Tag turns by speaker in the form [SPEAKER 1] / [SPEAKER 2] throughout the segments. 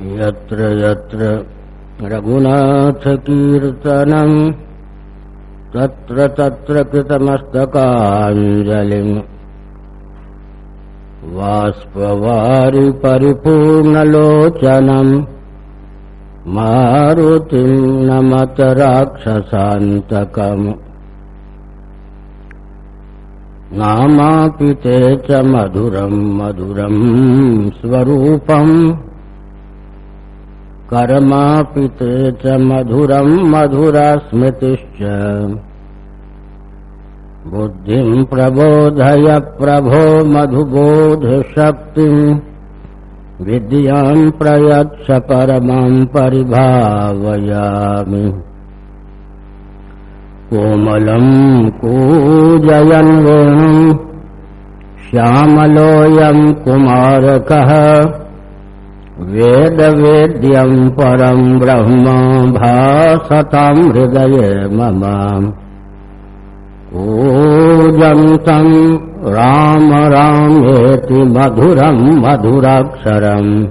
[SPEAKER 1] यत्र यत्र रघुनाथकीर्तनम् तत्र तत्र कृतमस्तकाञ्जलिम् वाष्पवारि परिपूर्णलोचनम् मारुतिम् नमत राक्षसान्तकम् नामापि ते च मधुरम् मधुरम् स्वरूपम् कर्मापि ते च मधुरम् मधुरा स्मृतिश्च बुद्धिम् प्रबोधय प्रभो मधुबोधशक्तिम् विद्याम् प्रयच्छ परमाम् परिभावयामि। कोमलम् कूजयन् वेणुम् श्यामलोऽयम् कुमारकः वेदवेद्यं परं ब्रह्म भासतां हृदये मम। ओजन्तम् राम रामेति मधुरं मधुराक्षरम्।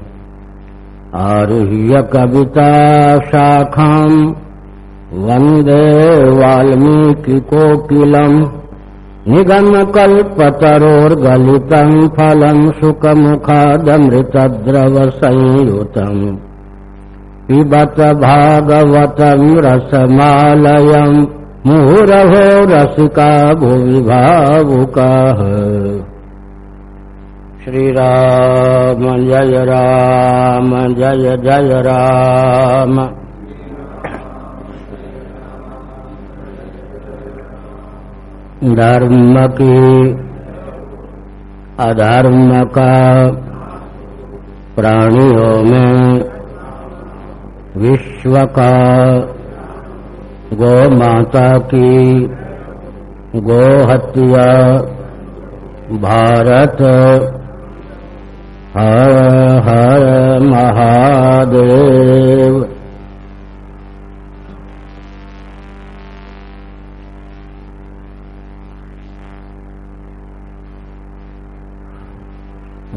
[SPEAKER 1] आरुह्य कविता कविताशाखाम् वन्दे वाल्मीकिकोकिलम् निगमकल्पतरोर्गलितम् फलम् सुखमुखादमृतद्रवसंयुतम् पिबत भागवतम् रसमालयम् मुहुरहो रसिका भुवि भावुकाः। श्रीराम जय राम जय जय राम धर्म की अधर्म का प्राणियों में विश्व का गौ माता की गौ हत्या भारत हर हर महादेव।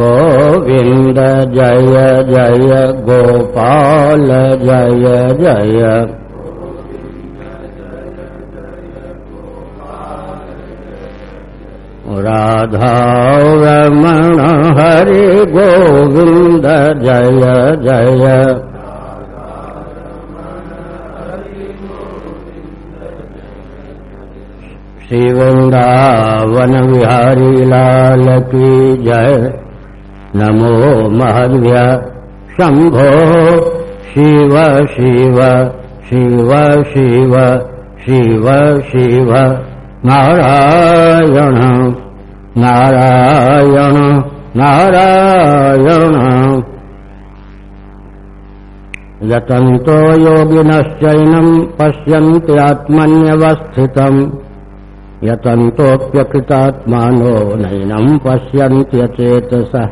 [SPEAKER 1] गोविन्द जय जय गोपाल जय जय। राधा रमण हरि गोविन्द जय जय। श्रीवृन्दावन बिहारी लाल की जय नमो महद्य शम्भो शिव शिव शिव शिव शिव शिव नारायण नारायण नारायण यतन्तो योगिनश्चैनम् पश्यन्ति आत्मन्यवस्थितम् यतन्तोऽप्यकृतात्मानो नैनम् पश्यन्त्यचेतसः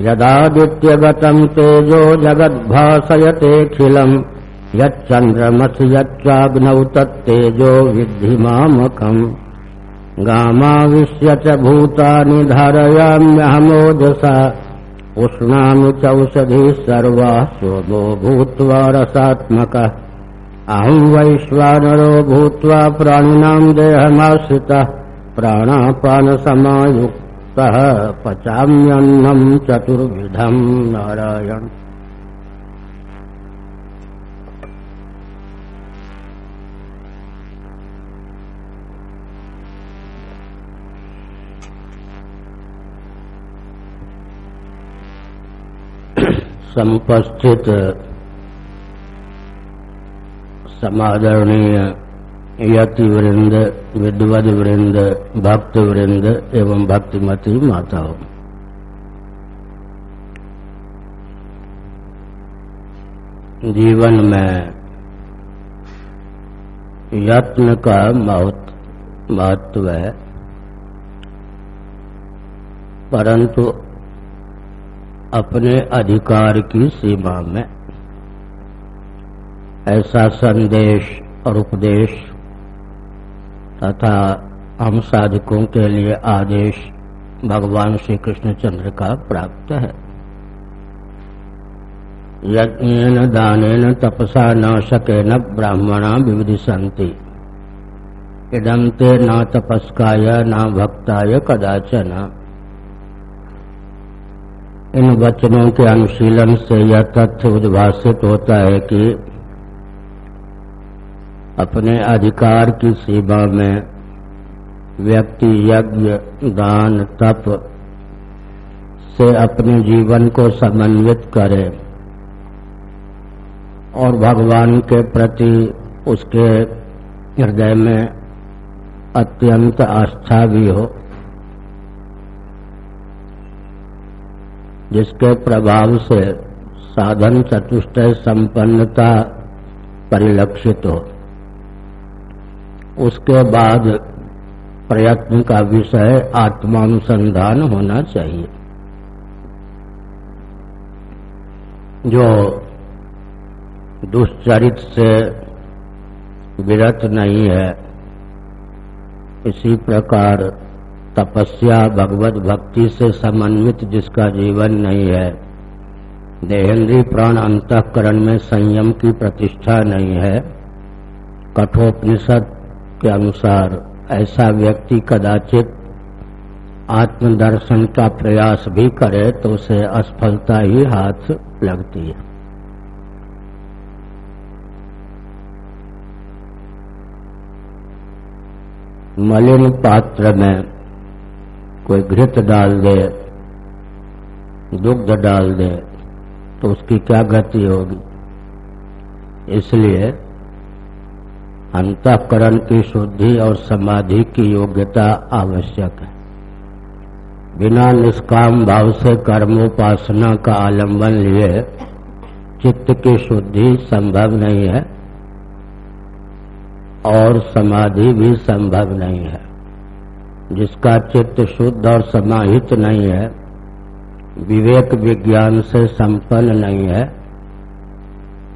[SPEAKER 1] यदादित्यगतम् तेजो जगद्भासयतेऽखिलम् यच्चन्द्रमसि यच्चाग्नौ तत्तेजो विद्धि मामकम् गामाविश्य च भूतानि धारयाम्यहमोजसा। उष्णामि चौषधिः सर्वाः सोमो भूत्वा रसात्मकः। अहम् वैश्वानरो भूत्वा प्राणिनाम् देहमाश्रितः। प्राणापानसमायुक्तः। सः पचाम्यन्नं चतुर्विधम् नारायण। सम्पश्चित् समादरणीय यति वृंद विद्वद वृंद भक्त वृंद एवं भक्तिमती माताओं। जीवन में यत्न का महत्व है, परंतु अपने अधिकार की सीमा में ऐसा संदेश और उपदेश तथा हम साधकों के लिए आदेश भगवान श्री कृष्णचंद्र का प्राप्त है। यज्ञ दान तपसा न ब्राह्मणा विविधि संति इदम ते न तपस्काय, न भक्ताय कदाचन। इन वचनों के अनुशीलन से यह तथ्य उद्भाषित होता है कि अपने अधिकार की सीमा में व्यक्ति यज्ञ, दान, तप से अपने जीवन को समन्वित करे और भगवान के प्रति उसके हृदय में अत्यंत आस्था भी हो, जिसके प्रभाव से साधन चतुष्टय संपन्नता परिलक्षित हो। उसके बाद प्रयत्न का विषय आत्मानुसंधान होना चाहिए। जो दुष्चरित से विरत नहीं है, इसी प्रकार तपस्या भगवत भक्ति से समन्वित जिसका जीवन नहीं है, देहेंद्री प्राण अंतकरण में संयम की प्रतिष्ठा नहीं है, कठोपनिषद के अनुसार ऐसा व्यक्ति कदाचित आत्मदर्शन का प्रयास भी करे तो उसे असफलता ही हाथ लगती है। मलिन पात्र में कोई घृत डाल दे, दुग्ध डाल दे तो उसकी क्या गति होगी? इसलिए अंतकरण की शुद्धि और समाधि की योग्यता आवश्यक है। बिना निष्काम भाव से कर्मोपासना का आलंबन लिए चित्त की शुद्धि संभव नहीं है और समाधि भी संभव नहीं है। जिसका चित्त शुद्ध और समाहित नहीं है, विवेक विज्ञान से संपन्न नहीं है,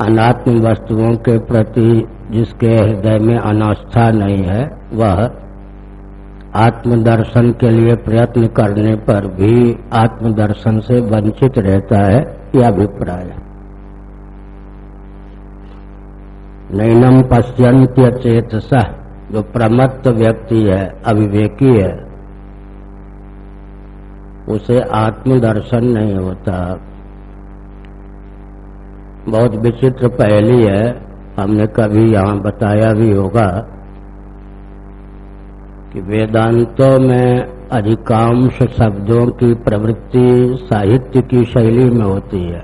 [SPEAKER 1] अनात्म वस्तुओं के प्रति जिसके हृदय में अनास्था नहीं है, वह आत्मदर्शन के लिए प्रयत्न करने पर भी आत्मदर्शन से वंचित रहता है यह अभिप्राय नैनम पश्यंत्य चेतस जो प्रमत्त व्यक्ति है, अविवेकी है, उसे आत्मदर्शन नहीं होता। बहुत विचित्र पहली है हमने कभी यहाँ बताया भी होगा कि वेदांतों में अधिकांश शब्दों की प्रवृत्ति साहित्य की शैली में होती है,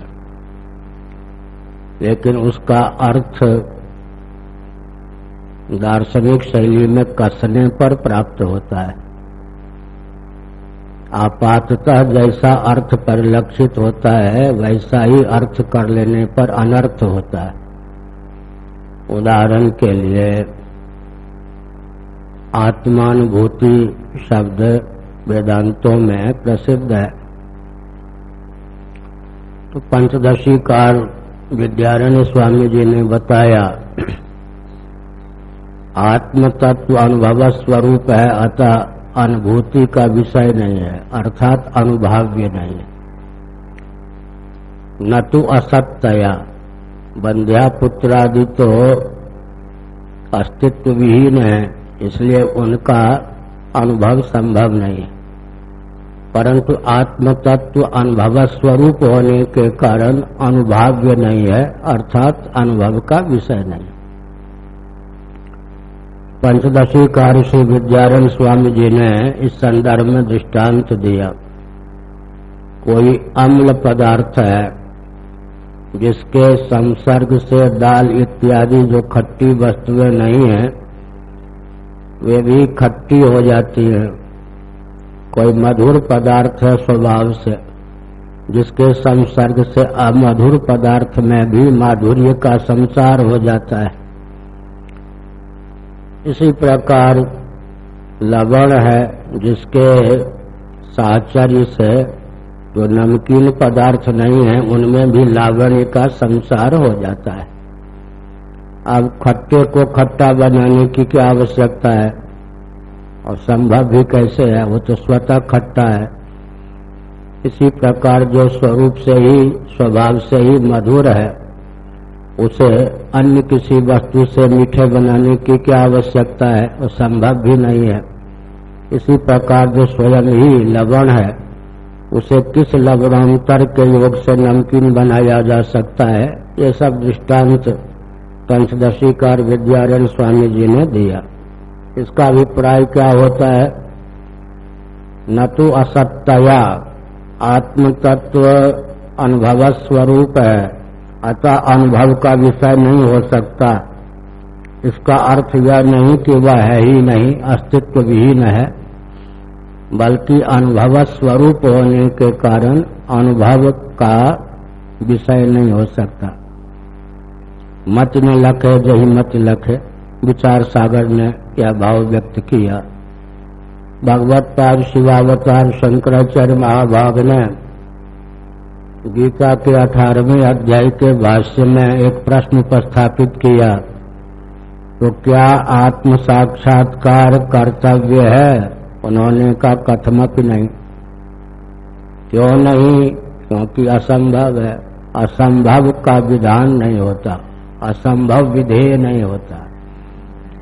[SPEAKER 1] लेकिन उसका अर्थ दार्शनिक शैली में कसने पर प्राप्त होता है। आपातः जैसा अर्थ परिलक्षित होता है, वैसा ही अर्थ कर लेने पर अनर्थ होता है। उदाहरण के लिए आत्मानुभूति शब्द वेदांतों में प्रसिद्ध है। तो पंचदशी कार विद्यारण्य स्वामी जी ने बताया आत्म तत्व अनुभव स्वरूप है, अतः अनुभूति का विषय नहीं है, अर्थात अनुभाव्य नहीं है। न तो असत्या बंध्या पुत्र आदि तो अस्तित्व विहीन है, इसलिए उनका अनुभव संभव नहीं। है परंतु आत्म तत्व अनुभव स्वरूप होने के कारण अनुभाव्य नहीं है, अर्थात अनुभव का विषय नहीं। पंचदशी कार्य श्री विद्यारण स्वामी जी ने इस संदर्भ में दृष्टांत दिया। कोई अम्ल पदार्थ है जिसके संसर्ग से दाल इत्यादि जो खट्टी वस्तुएँ नहीं है, वे भी खट्टी हो जाती हैं। कोई मधुर पदार्थ है स्वभाव से, जिसके संसर्ग से अमधुर पदार्थ में भी माधुर्य का संसार हो जाता है। इसी प्रकार लवण है, जिसके साचर्य से जो नमकीन पदार्थ नहीं है, उनमें भी लावण्य का संसार हो जाता है। अब खट्टे को खट्टा बनाने की क्या आवश्यकता है? और संभव भी कैसे है? वो तो स्वतः खट्टा है। इसी प्रकार जो स्वरूप से ही, स्वभाव से ही मधुर है, उसे अन्य किसी वस्तु से मीठे बनाने की क्या आवश्यकता है? वो संभव भी नहीं है। इसी प्रकार जो स्वयं ही लवण है उसे किस लवणांतर के योग से नमकीन बनाया जा सकता है? ये सब दृष्टांत पंचदशीकार विद्यारण स्वामी जी ने दिया। इसका अभिप्राय क्या होता है? न तो असत्या आत्म तत्व अनुभव स्वरूप है, अतः अनुभव का विषय नहीं हो सकता। इसका अर्थ यह नहीं कि वह है ही नहीं, अस्तित्व विहीन है। बल्कि अनुभव स्वरूप होने के कारण अनुभव का विषय नहीं हो सकता। मत न लखे, जही मत लखे, विचार सागर ने यह भाव व्यक्त किया। भगवत पाद, शिवावतार, शंकराचार्य महाभाग ने गीता के अठारहवें अध्याय के भाष्य में एक प्रश्न उपस्थापित किया तो क्या आत्म साक्षात्कार कर्तव्य है? उन्होंने कहा कथमप नहीं। क्यों नहीं? क्योंकि असंभव है। असंभव का विधान नहीं होता। असंभव विधेय नहीं होता।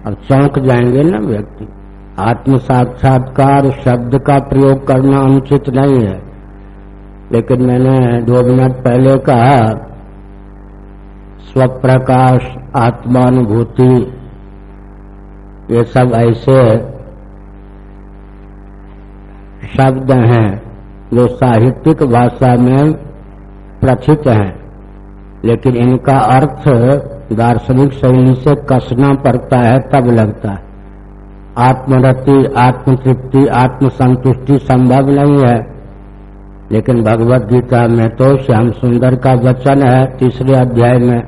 [SPEAKER 1] अब चौंक जाएँगे ना व्यक्ति। आत्म साक्षात्कार शब्द का प्रयोग करना अनुचित नहीं है। लेकिन मैंने दो मिनट पहले कहा, स्वप्रकाश, आत्मानुभूति, ये सब ऐसे शब्द हैं, जो साहित्यिक भाषा में प्रथित हैं। लेकिन इनका अर्थ दार्शनिक शैली से कसना पड़ता है, तब लगता है। आत्मरति, आत्मतृप्ति, आत्मसंतुष्टि संभव नहीं है। लेकिन भगवत गीता में तो श्याम सुंदर का वचन है, तीसरे अध्याय में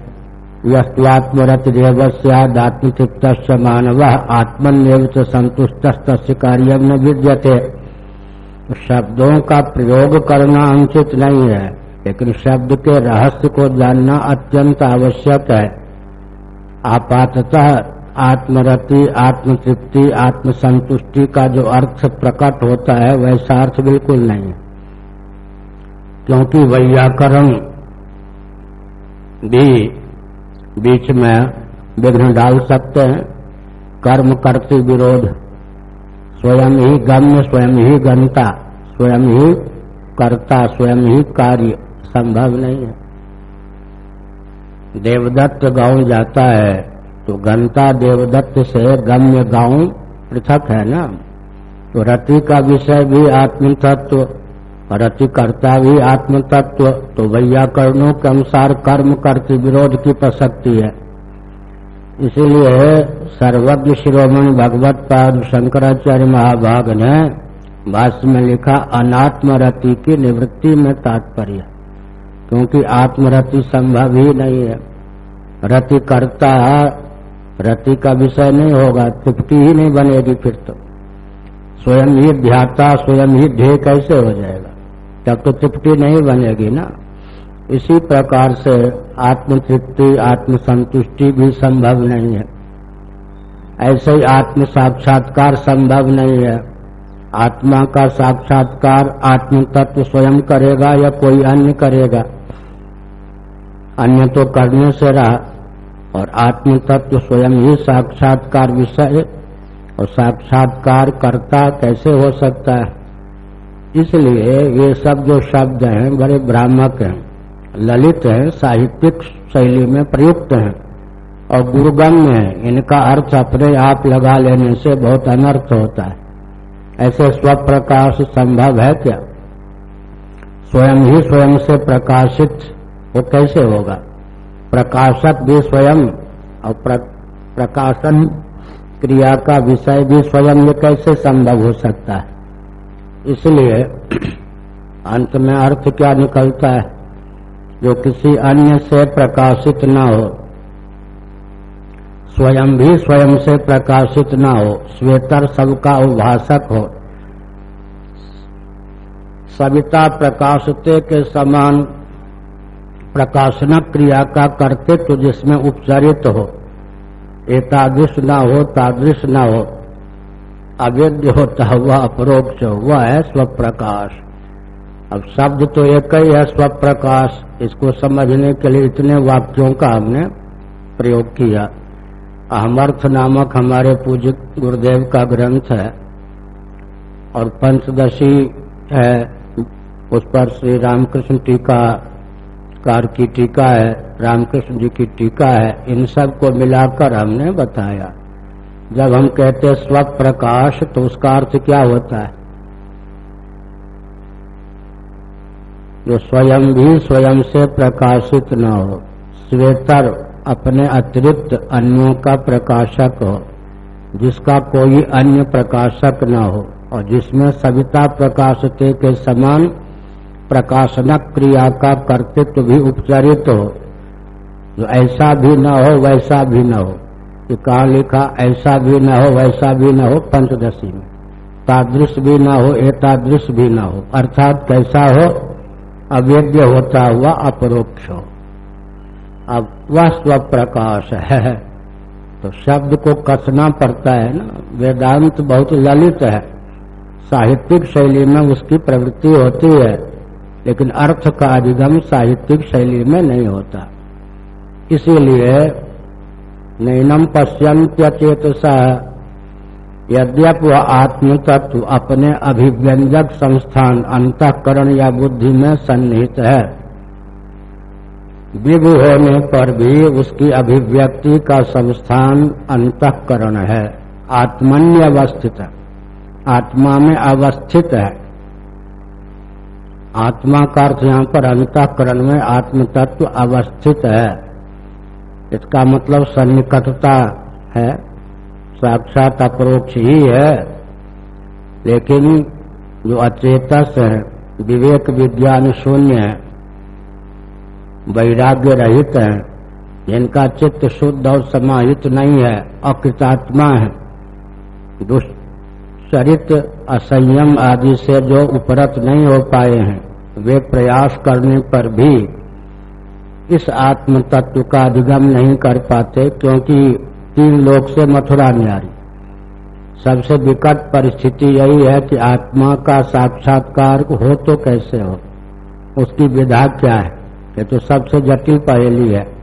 [SPEAKER 1] यस्वात्मरत देवस्याद आत्मतृप्त मानव आत्मनिव संतुष्ट कार्य न विद्यते। शब्दों का प्रयोग करना अनुचित नहीं है, लेकिन शब्द के रहस्य को जानना अत्यंत आवश्यक है। आपातः आत्मरति, आत्मतृप्ति, आत्मसंतुष्टि का जो अर्थ प्रकट होता है वैसा अर्थ बिल्कुल नहीं। है क्योंकि वैयाकरण भी बीच में विघ्न डाल सकते हैं। कर्म करते विरोध स्वयं ही गम्य स्वयं ही गणता स्वयं ही कर्ता, स्वयं ही कार्य, संभव नहीं है। देवदत्त गाँव जाता है तो घंटा देवदत्त से गम्य गाँव पृथक है ना? तो रति का विषय भी आत्म तत्व रति करता भी आत्म तत्व तो वैयाकरणों के अनुसार कर्म करते विरोध की प्रसक्ति है। इसीलिए सर्वज्ञ शिरोमणि भगवत पाद शंकराचार्य महाभाग ने भाष्य में लिखा, अनात्मरति की निवृत्ति में तात्पर्य। क्योंकि आत्मरति संभव ही नहीं है। रति करता, रति का विषय नहीं होगा, तृप्ति ही नहीं बनेगी फिर तो। स्वयं ही ध्याता, स्वयं ही ध्येय कैसे हो जाएगा? तब तो तृप्ति नहीं बनेगी ना। इसी प्रकार से आत्म तृप्ति आत्म संतुष्टि भी संभव नहीं है। ऐसे ही आत्म साक्षात्कार संभव नहीं है। आत्मा का साक्षात्कार आत्म तत्व स्वयं करेगा या कोई अन्य करेगा? अन्य तो करने से रहा, और आत्म तत्व स्वयं ही साक्षात्कार विषय और साक्षात्कार करता कैसे हो सकता है? इसलिए ये सब जो शब्द हैं, बड़े भ्रामक हैं। ललित हैं साहित्यिक शैली में प्रयुक्त हैं और गुरुगम्य हैं। इनका अर्थ अपने आप लगा लेने से बहुत अनर्थ होता है। ऐसे स्वप्रकाश संभव है क्या? स्वयं ही स्वयं से प्रकाशित वो कैसे होगा? प्रकाशक भी स्वयं और प्र, प्रकाशन क्रिया का विषय भी स्वयं ये कैसे संभव हो सकता है? इसलिए अंत में अर्थ क्या निकलता है? जो किसी अन्य से प्रकाशित न हो। स्वयं भी स्वयं से प्रकाशित न हो स्वेतर सबका उभाषक हो। सविता प्रकाशते के समान प्रकाशना क्रिया का कर्तृत्व जिसमें उपचरित हो। एतादृश न हो, तादृश न हो। अवेद्य होता हुआ, अपरोक्ष हुआ है स्वप्रकाश। अब शब्द तो एक ही है, स्वप्रकाश। इसको समझने के लिए इतने वाक्यों का हमने प्रयोग किया। अहमर्थ नामक हमारे पूज्य गुरुदेव का ग्रंथ है, और पंचदशी है, उस पर श्री रामकृष्ण टीका कार की टीका है, रामकृष्ण जी की टीका है, इन सबको मिलाकर हमने बताया। जब हम कहते स्व प्रकाश तो उसका अर्थ क्या होता है? जो स्वयं भी स्वयं से प्रकाशित न हो, श्वेतर अपने अतिरिक्त अन्यों का प्रकाशक हो, जिसका कोई अन्य प्रकाशक न हो, और जिसमें सविता प्रकाशते के समान प्रकाशनक क्रिया का कर्तृत्व भी उपचरित हो, जो ऐसा भी न हो, वैसा भी न हो। कि कहा लिखा, ऐसा भी न हो, वैसा भी न हो, पंचदशी में। तादृश भी न हो, एतादृश भी न हो। अर्थात कैसा हो अवेद्य होता हुआ अपरोक्ष हो। अब वह स्व प्रकाश है। तो शब्द को कसना पड़ता है ना। वेदांत बहुत ललित है। साहित्यिक शैली में उसकी प्रवृत्ति होती है, लेकिन अर्थ का अधिगम साहित्यिक शैली में नहीं होता। इसीलिए नैनम पश्यंत्यचेत यद्यप वह आत्म तत्व अपने अभिव्यंजक संस्थान अंतकरण या बुद्धि में सन्निहित है, विभु होने पर भी उसकी अभिव्यक्ति का संस्थान अंतकरण है आत्मन्य अवस्थित आत्मा में अवस्थित है। आत्मा का अर्थ यहाँ पर अंतकरण में आत्म तत्व अवस्थित है, इसका मतलब सन्निकटता है। साक्षात अप्रोक्ष ही है। लेकिन जो अचेतस है, विवेक विज्ञान शून्य है, वैराग्य रहित है, जिनका चित्त शुद्ध और समाहित नहीं है, अकृतात्मा है। दुष्चरित असंयम आदि से जो उपरत नहीं हो पाए हैं, वे प्रयास करने पर भी इस आत्म तत्व का अधिगम नहीं कर पाते, क्योंकि तीन लोग से मथुरा न्यारी सबसे विकट परिस्थिति यही है कि आत्मा का साक्षात्कार हो तो कैसे हो? उसकी विधा क्या है? ये तो सबसे जटिल पहेली है।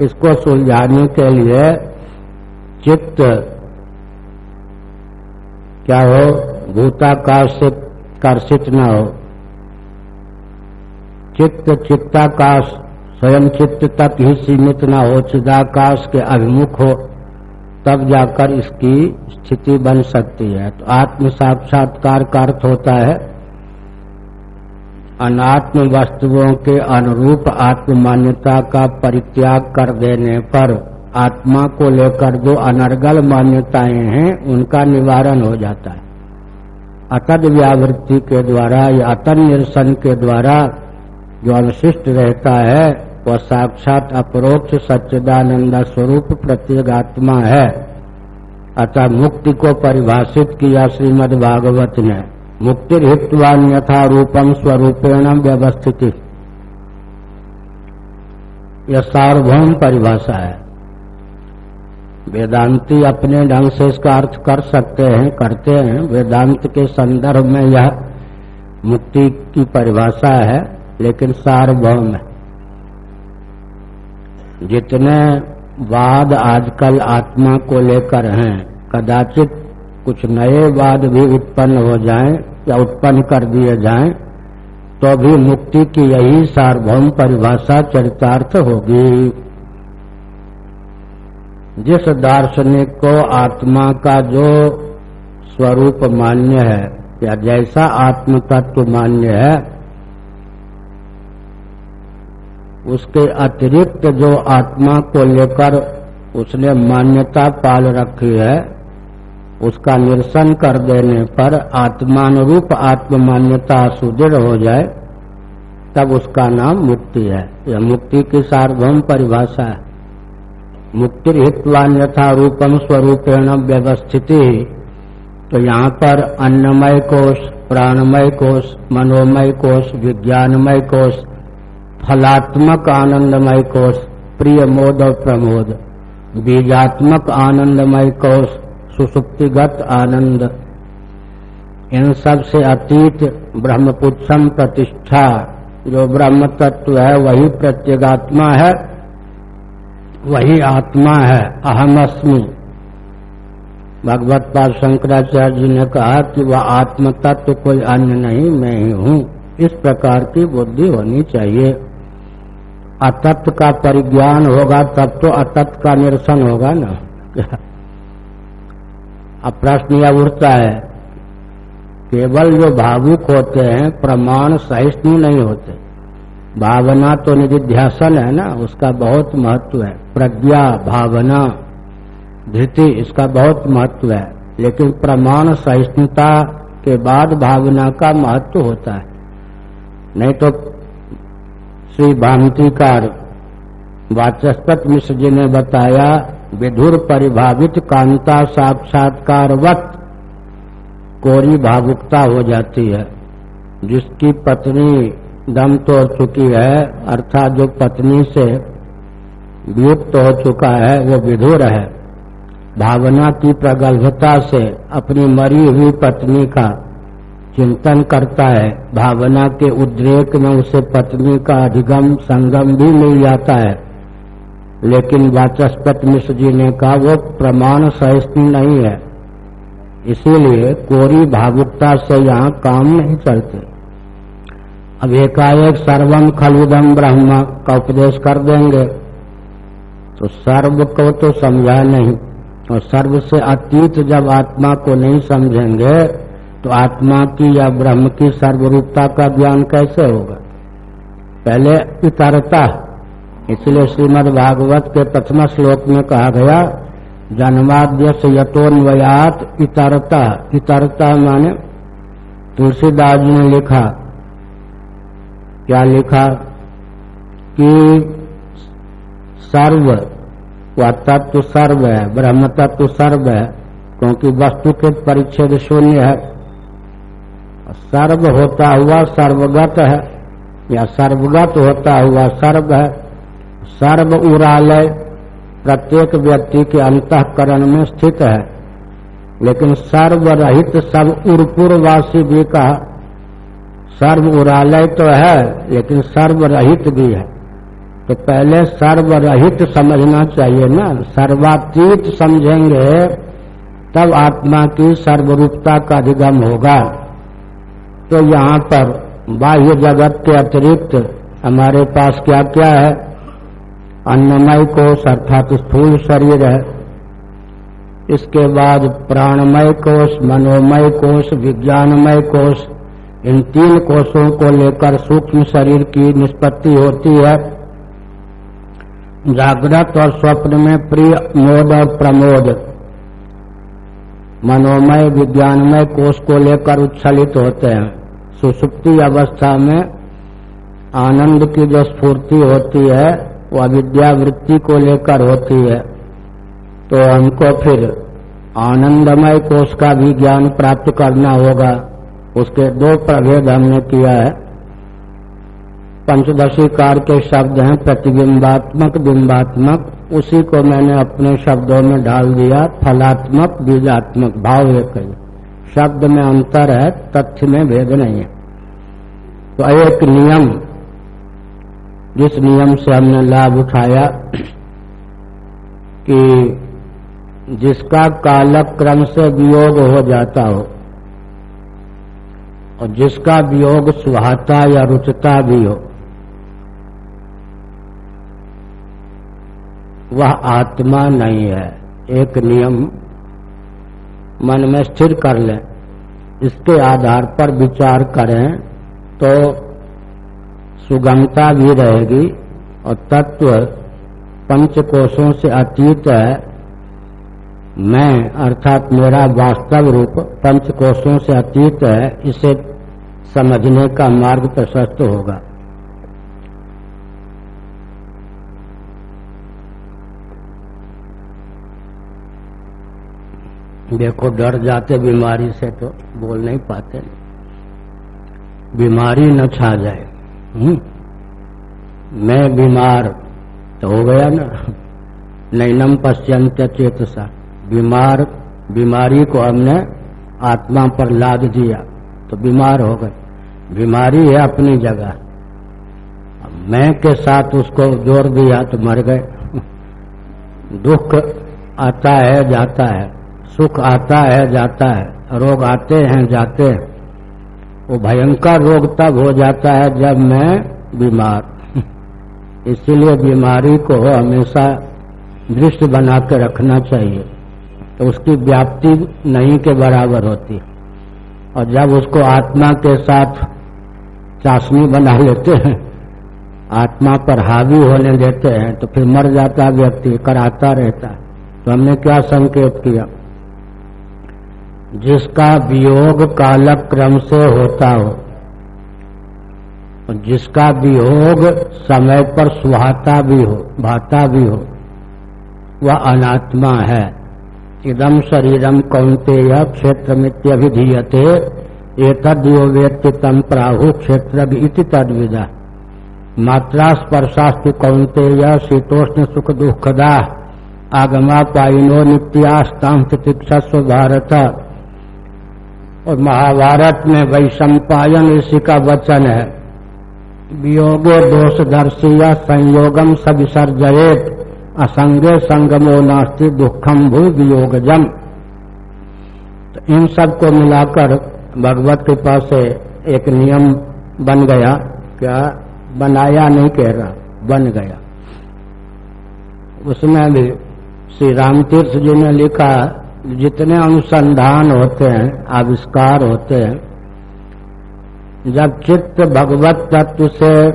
[SPEAKER 1] इसको सुलझाने के लिए चित्त क्या हो? भूताकाश से कर्षित न हो। चित्त चित्ताकाश, स्वयं चित्त तक ही सीमित न हो। चिदाकाश के अभिमुख हो। तब जाकर इसकी स्थिति बन सकती है। तो आत्म साक्षात्कार का अर्थ होता है अनात्म वस्तुओं के अनुरूप आत्म मान्यता का परित्याग कर देने पर आत्मा को लेकर जो अनर्गल मान्यताएँ हैं, उनका निवारण हो जाता है। अतद व्यावृत्ति के द्वारा या अतन निरसन के द्वारा जो अवशिष्ट रहता है वह साक्षात अपरोक्ष सच्चिदानंद स्वरूप प्रत्येगात्मा है। अतः मुक्ति को परिभाषित किया श्रीमद भागवत ने। मुक्ति हितवान यथा रूपम स्वरूपेण व्यवस्थित। यह सार्वभौम परिभाषा है। वेदांती अपने ढंग से इसका अर्थ कर सकते हैं, करते हैं। वेदांत के संदर्भ में यह मुक्ति की परिभाषा है, लेकिन सार्वभौम है। जितने वाद आजकल आत्मा को लेकर हैं, कदाचित कुछ नए वाद भी उत्पन्न हो जाएँ या उत्पन्न कर दिए जाएँ तो भी मुक्ति की यही सार्वभौम परिभाषा चरितार्थ होगी। जिस दार्शनिक को आत्मा का जो स्वरूप मान्य है या जैसा आत्म तत्व मान्य है उसके अतिरिक्त जो आत्मा को लेकर उसने मान्यता पाल रखी है, उसका निरसन कर देने पर आत्मानुरूप आत्म मान्यता सुदृढ़ हो जाए, तब उसका नाम मुक्ति है। यह मुक्ति की सार्वभौम परिभाषा है। मुक्ति हित्वान्यथा रूपम स्वरूपेण व्यवस्थिति तो यहाँ पर अन्नमय कोष, प्राणमय कोष, मनोमय कोष, विज्ञानमय कोष फलात्मक आनंदमय कोष, प्रिय मोद और प्रमोद। बीजात्मक आनंदमय कोष, सुसुप्तिगत आनंद। इन सबसे अतीत ब्रह्मपुच्छम प्रतिष्ठा। जो ब्रह्म तत्व है, वही प्रत्येगात्मा है, वही आत्मा है अहमअस्मी भगवत पाद शंकराचार्य जी ने कहा कि वह आत्म तत्व कोई अन्य नहीं, मैं ही हूँ। इस प्रकार की बुद्धि होनी चाहिए। अतत्व का परिज्ञान होगा, तब तो अतत्व का निरसन होगा ना। अब प्रश्न यह उठता है, केवल जो भावुक होते हैं, प्रमाण सहिष्णु नहीं होते। भावना तो निधिध्यासन है ना, उसका बहुत महत्व है। प्रज्ञा, भावना, धृति, इसका बहुत महत्व है। लेकिन प्रमाण सहिष्णुता के बाद भावना का महत्व होता है। नहीं तो श्री भामतीकार वाचस्पत मिश्र जी ने बताया, विधुर परिभावित कांता साक्षात्कार वक्त कोरी भावुकता हो जाती है, जिसकी पत्नी दम तोड़ चुकी है, अर्थात जो पत्नी से वियुक्त हो चुका है, वो विधुर है। भावना की प्रगल्भता से अपनी मरी हुई पत्नी का चिंतन करता है। भावना के उद्रेक में उसे पत्नी का अधिगम, संगम भी मिल जाता है। लेकिन वाचस्पत मिश्र जी ने कहा, वो प्रमाण सहिष्णु नहीं है। इसीलिए कोरी भावुकता से यहाँ काम नहीं चलते। अब एकाएक सर्वम खलुदम ब्रह्म का उपदेश कर देंगे। तो सर्व को तो समझा नहीं, और सर्व से अतीत जब आत्मा को नहीं समझेंगे तो आत्मा की या ब्रह्म की सर्वरूपता का ज्ञान कैसे होगा? पहले इतरता। इसलिए श्रीमद् भागवत के प्रथम श्लोक में कहा गया जन्माद्य से यथोन्वयात इतरता। इतरता माने तुलसीदास जी ने लिखा। क्या लिखा? कि सर्व तत्व सर्व है, ब्रह्म तत्व सर्व है, क्योंकि वस्तु के परिच्छेद शून्य है। सर्व होता हुआ सर्वगत है। या सर्वगत होता हुआ सर्व है। सर्व उरालय प्रत्येक व्यक्ति के अंतकरण में स्थित है। लेकिन सर्वरहित सब उर्पुरवासी भी कहा, सर्व उरालय तो है, लेकिन सर्वरहित भी है। तो पहले सर्वरहित समझना चाहिए ना। सर्वातीत समझेंगे, तब आत्मा की सर्वरूपता का अधिगम होगा। तो यहाँ पर बाह्य जगत के अतिरिक्त हमारे पास क्या क्या है? अन्नमय कोष अर्थात स्थूल शरीर है। इसके बाद प्राणमय कोष, मनोमय कोष, विज्ञानमय कोष, इन तीन कोषों को लेकर सूक्ष्म शरीर की निष्पत्ति होती है। जागृत और स्वप्न में प्रिय मोद और प्रमोद। मनोमय, विज्ञानमय कोष को लेकर उच्छलित होते हैं। सुसुप्ति अवस्था में आनंद की जो स्फूर्ति होती है, वो अविद्या वृत्ति को लेकर होती है। तो हमको फिर आनंदमय कोष का भी ज्ञान प्राप्त करना होगा। उसके दो प्रभेद हमने किया है। पंचदशी कार के शब्द हैं प्रतिबिंबात्मक, बिंबात्मक। उसी को मैंने अपने शब्दों में डाल दिया, फलात्मक, बीजात्मक। भाव एक शब्द में अंतर है, तथ्य में भेद नहीं है। तो एक नियम, जिस नियम से हमने लाभ उठाया कि जिसका कालक्रम से वियोग हो जाता हो, और जिसका वियोग सुहाता या रुचता भी हो वह आत्मा नहीं है। एक नियम मन में स्थिर कर लें। इसके आधार पर विचार करें तो सुगमता भी रहेगी और तत्व पंच कोशों से अतीत है। मैं अर्थात मेरा वास्तव रूप पंच कोशों से अतीत है, इसे समझने का मार्ग प्रशस्त होगा। देखो, डर जाते बीमारी से तो बोल नहीं पाते। बीमारी न छा जाए। हुँ? मैं बीमार तो हो गया ना। नैनम पश्चंत चेतसा। बीमार, बीमारी को हमने आत्मा पर लाद दिया तो बीमार हो गए। बीमारी है अपनी जगह। मैं के साथ उसको जोड़ दिया तो मर गए। दुख आता है, जाता है। सुख आता है, जाता है। रोग आते हैं, जाते हैं। वो भयंकर रोग तब हो जाता है जब मैं बीमार इसीलिए बीमारी को हमेशा दृष्टि बना के रखना चाहिए। तो उसकी व्याप्ति नहीं के बराबर होती। और जब उसको आत्मा के साथ चाशनी बना लेते हैं, आत्मा पर हावी होने देते हैं तो फिर मर जाता व्यक्ति, कराता रहता। तो हमने क्या संकेत किया? जिसका वियोग कालक्रम से होता हो जिसका वियोग समय पर सुहाता भी हो, भाता भी हो, वह अनात्मा है। इदम शरीरम कौंतेय क्षेत्र मित्यभिधीयते एतद यो व्यक्ति तम प्राहु क्षेत्र तद्विदा। मात्रा स्पर्शास्तु कौंतेय शीतोष्ण सुख दुखदा, आगमा पाइनो नित्यास्ताम प्रतीक्षा भारत और महाभारत में वैशंपायन ऋषि का वचन है। वियोगो दोष दर्शी या संयोगम सविसर्जयेत, असंगे संगमो नास्ति दुखम भू वियोगजम। तो इन सबको मिलाकर भगवत कृपा से एक नियम बन गया, क्या बनाया नहीं कह रहा, बन गया। उसमें भी श्री रामतीर्थ जी ने लिखा जितने अनुसंधान होते हैं, आविष्कार होते हैं, जब चित्त भगवत तत्व से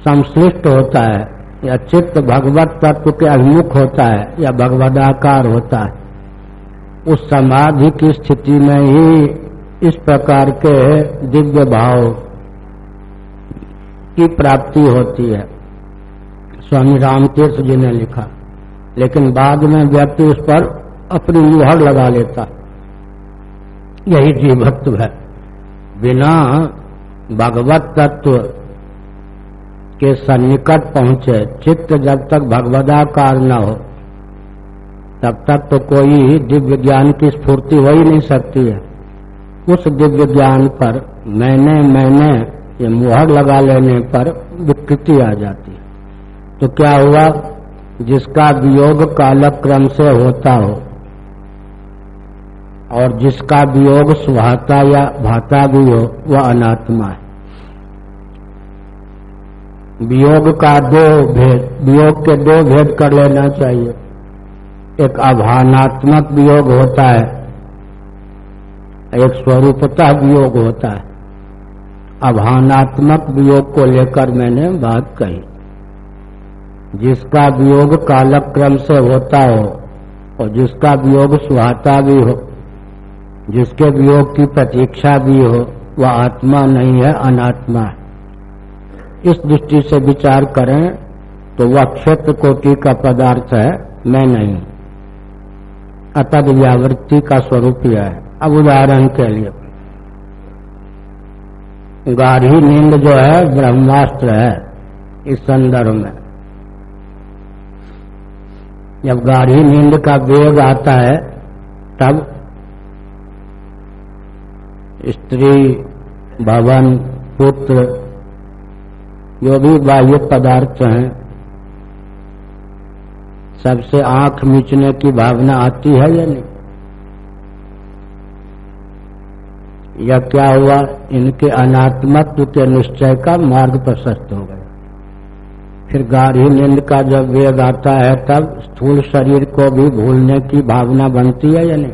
[SPEAKER 1] संश्लिष्ट होता है, या चित्त भगवत तत्व के अभिमुख होता है, या भगवदाकार होता है, उस समाधि की स्थिति में ही इस प्रकार के दिव्य भाव की प्राप्ति होती है। स्वामी रामतीर्थ जी ने लिखा। लेकिन बाद में व्यक्ति उस पर अपनी मुहर लगा लेता। यही जीवत्व है। बिना भगवत तत्व के सन्निकट पहुँचे, चित्त जब तक भगवदाकार न हो, तब तक तो कोई दिव्य ज्ञान की स्फूर्ति हो ही नहीं सकती है। उस दिव्य ज्ञान पर मैंने मैंने ये मुहर लगा लेने पर विकृति आ जाती। है तो क्या हुआ? जिसका वियोग कालक्रम से होता हो और जिसका वियोग सुहाता या भाता भी हो, वह अनात्मा है। वियोग का दो भेद, वियोग के दो भेद कर लेना चाहिए। एक अभानात्मक वियोग होता है, एक स्वरूपता वियोग होता है। अभानात्मक वियोग को लेकर मैंने बात कही। जिसका वियोग कालक्रम से होता हो और जिसका वियोग सुहाता भी हो, जिसके वियोग की प्रतीक्षा भी हो, वह आत्मा नहीं है, अनात्मा है। इस दृष्टि से विचार करें तो वह क्षेत्र कोटि का पदार्थ है, मैं नहीं। अतद व्यावृत्ति का स्वरूप यह है। अब उदाहरण के लिए, गाढ़ी नींद जो है, ब्रह्मास्त्र है, इस संदर्भ में। जब गाढ़ी नींद का वेग आता है, तब स्त्री भवन पुत्र, जो भी बाह्य पदार्थ हैं, सबसे आँख मीचने की भावना आती है या नहीं? या क्या हुआ, इनके अनात्मत्व के निश्चय का मार्ग प्रशस्त हो गया? फिर गाढ़ी नींद का जब वेग आता है, तब स्थूल शरीर को भी भूलने की भावना बनती है या नहीं?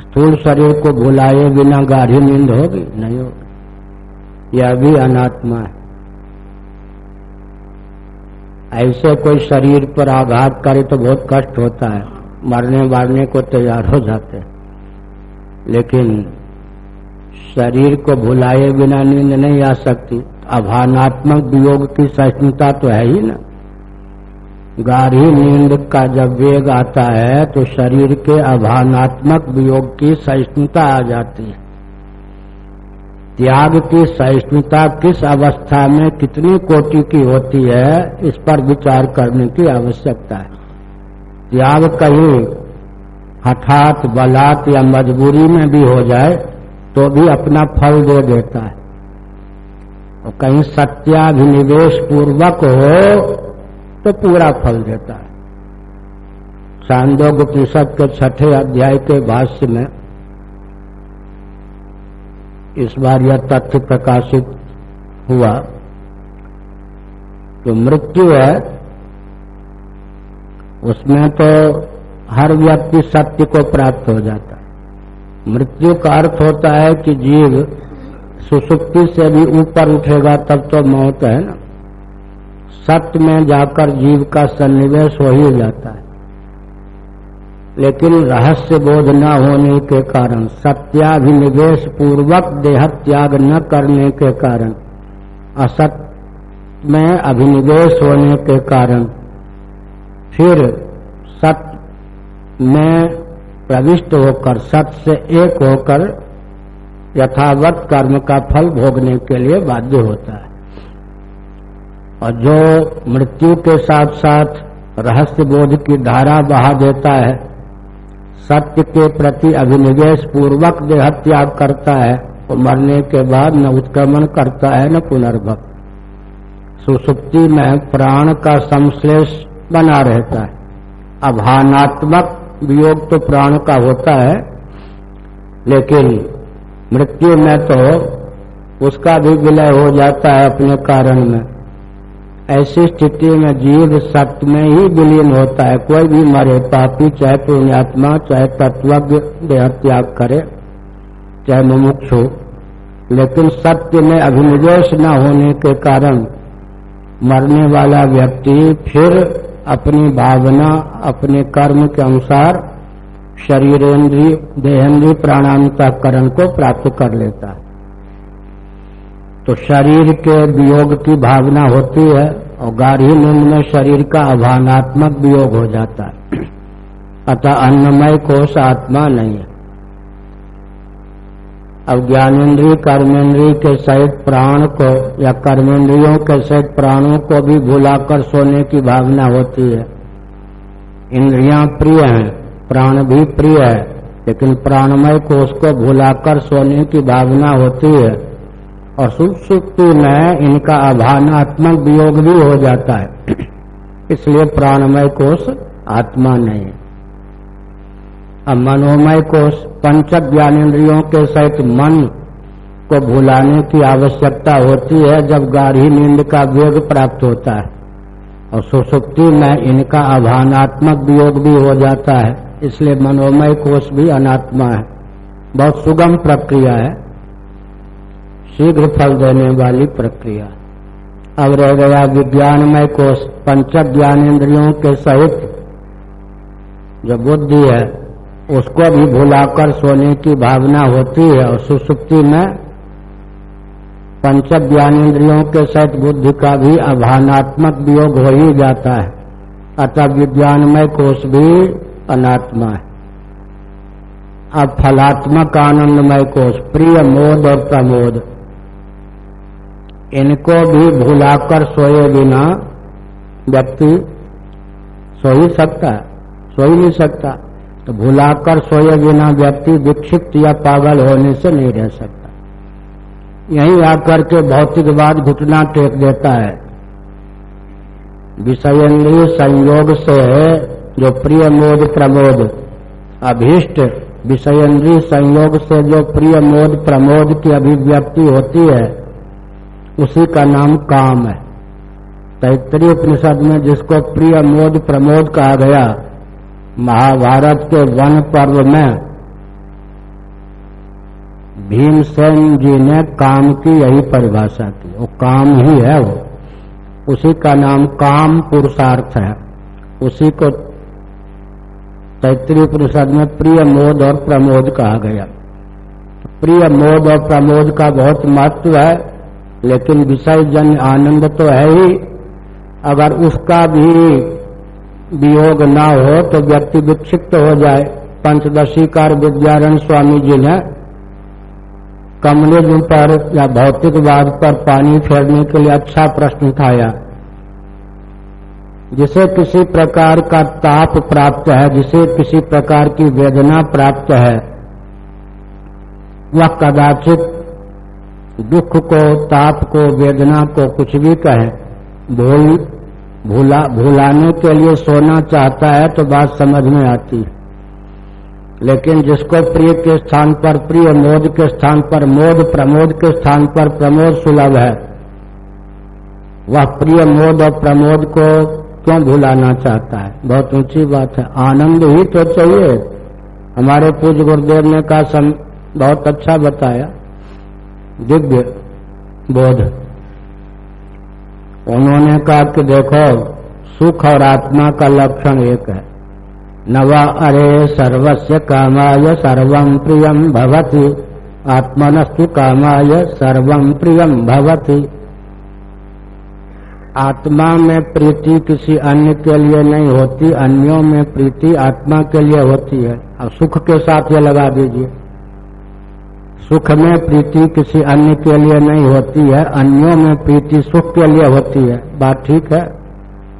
[SPEAKER 1] स्थूल शरीर को भुलाए बिना गाढ़ी नींद होगी? नहीं होगी। यह भी अनात्मा है। ऐसे कोई शरीर पर आघात करे तो बहुत कष्ट होता है। मरने मारने को तैयार हो जाते हैं। लेकिन शरीर को भुलाए बिना नींद नहीं आ सकती। अभानात्मक वियोग की सहिष्णुता तो है ही ना। गाढ़ी नींद का जब वेग आता है तो शरीर के अभानात्मक वियोग की सहिष्णुता आ जाती है। त्याग की सहिष्णुता किस अवस्था में कितनी कोटि की होती है, इस पर विचार करने की आवश्यकता है। त्याग कहीं हठात, बलात् या मजबूरी में भी हो जाए तो भी अपना फल दे देता है। और कहीं सत्याभिनिवेश पूर्वक हो तो पूरा फल देता है। चांदोग उपनिषद के छठे अध्याय के भाष्य में इस बार यह तथ्य प्रकाशित हुआ तो मृत्यु है, उसमें तो हर व्यक्ति सत्य को प्राप्त हो जाता है। मृत्यु का अर्थ होता है कि जीव सुसुप्ति से भी ऊपर उठेगा, तब तो मौत है ना। सत्य में जाकर जीव का सन्निवेश हो ही जाता है। लेकिन रहस्य बोध न होने के कारण, सत्याभिनिवेश पूर्वक देह त्याग न करने के कारण, असत में अभिनिवेश होने के कारण, फिर सत्य में प्रविष्ट होकर सत्य से एक होकर यथावत कर्म का फल भोगने के लिए बाध्य होता है। और जो मृत्यु के साथ साथ रहस्य बोध की धारा बहा देता है, सत्य के प्रति अभिनिवेश पूर्वक देह त्याग करता है, वो मरने के बाद न उत्क्रमण करता है, न पुनर्भव। सुसुप्ति में प्राण का संश्लेष बना रहता है। अभानात्मक वियोग तो प्राण का होता है, लेकिन मृत्यु में तो उसका भी विलय हो जाता है अपने कारण में। ऐसी स्थिति में जीव सत्य में ही विलीन होता है। कोई भी मरे, पापी चाहे पुण्यात्मा, चाहे तत्वज्ञ, देह त्याग करे, चाहे मुमुक्षु लेकिन सत्य में अभिनिवेश न होने के कारण मरने वाला व्यक्ति फिर अपनी भावना, अपने कर्म के अनुसार शरीरेंद्रीय देहेंद्रीय प्राणांतकरण को प्राप्त कर लेता है। तो शरीर के वियोग की भावना होती है और गाढ़ी नींद में शरीर का अभानात्मक वियोग हो जाता है। अतः अन्नमय कोष आत्मा नहीं है। अब ज्ञानेन्द्रीय कर्मेंद्रीय के सहित प्राण को या कर्मेंद्रियों के सहित प्राणों को भी भुलाकर सोने की भावना होती है। इंद्रियाँ प्रिय हैं। प्राण भी प्रिय है, लेकिन प्राणमय को भुलाकर सोने की भावना होती है। और सुप्ति में इनका अभानात्मक वियोग भी हो जाता है। इसलिए प्राणमय कोष आत्मा नहीं अब मनोमय कोष पंच ज्ञानेन्द्रियों के सहित मन को भुलाने की आवश्यकता होती है जब गाढ़ी नींद का वेग प्राप्त होता है। और सुसुप्ति में इनका अभानात्मक वियोग भी हो जाता है। इसलिए मनोमय कोष भी अनात्मा है। बहुत सुगम प्रक्रिया है। शीघ्र फल देने वाली प्रक्रिया। अब रह गया विज्ञानमय कोष पंच ज्ञानेन्द्रियों के सहित। जो बुद्धि है, उसको भी भुलाकर सोने की भावना होती है और सुसुप्ति में पंच ज्ञानेन्द्रियों के सहित बुद्धि का भी अभानात्मक वियोग हो ही जाता है। अतः विज्ञानमय कोष भी अनात्मा है। अब फलात्मक आनंदमय कोष, प्रिय मोद और प्रमोद, इनको भी भुलाकर सोए बिना व्यक्ति सो ही सकता है, सो ही नहीं सकता। तो भुलाकर सोए बिना व्यक्ति विक्षिप्त या पागल होने से नहीं रह सकता। यही आकर के भौतिकवाद घुटना टेक देता है। विषय संयोग से जो प्रिय मोद प्रमोद। अभीष्ट विषयेंद्रीय संयोग से जो प्रिय मोद प्रमोद की अभिव्यक्ति होती है, उसी का नाम काम है। तैतरी उपनिषद में जिसको प्रिय मोद प्रमोद कहा गया, महाभारत के वन पर्व में, भीमसेन जी ने काम की यही परिभाषा की। वो काम ही है वो। उसी का नाम काम पुरुषार्थ है। उसी को तैतृय परिषद में प्रिय मोद और प्रमोद कहा गया। प्रिय मोद और प्रमोद का बहुत महत्व है, लेकिन विषय जन आनंद तो है ही। अगर उसका भी वियोग ना हो तो व्यक्ति विक्षिप्त हो जाए। पंचदशी कार विद्यारण स्वामी जी ने कम्युनिज्म पर या भौतिकवाद पर पानी फेरने के लिए अच्छा प्रश्न उठाया। जिसे किसी प्रकार का ताप प्राप्त है, जिसे किसी प्रकार की वेदना प्राप्त है वह कदाचित दुख को, ताप को, वेदना को कुछ भी कहे, भूल, भूला, भूलाने के लिए सोना चाहता है तो बात समझ में आती है। लेकिन जिसको प्रिय के स्थान पर, प्रिय मोद के स्थान पर, मोद प्रमोद के स्थान पर प्रमोद सुलभ है, वह प्रिय मोद और प्रमोद को क्यों भुलाना चाहता है? बहुत ऊँची बात है। आनंद ही तो चाहिए। हमारे पूज गुरुदेव ने कहा सम बहुत अच्छा बताया। दिव्य बोध। उन्होंने कहा कि देखो, सुख और आत्मा का लक्षण एक है। नवा अरे सर्वस्य कामाय सर्वं प्रियम भवती। आत्मनस्तु कामाय सर्वं प्रियम भवति। आत्मा में प्रीति किसी अन्य के लिए नहीं होती, अन्यों में प्रीति आत्मा के लिए होती है। अब सुख के साथ ये लगा दीजिए। सुख में प्रीति किसी अन्य के लिए नहीं होती है, अन्यों में प्रीति सुख के लिए होती है। बात ठीक है?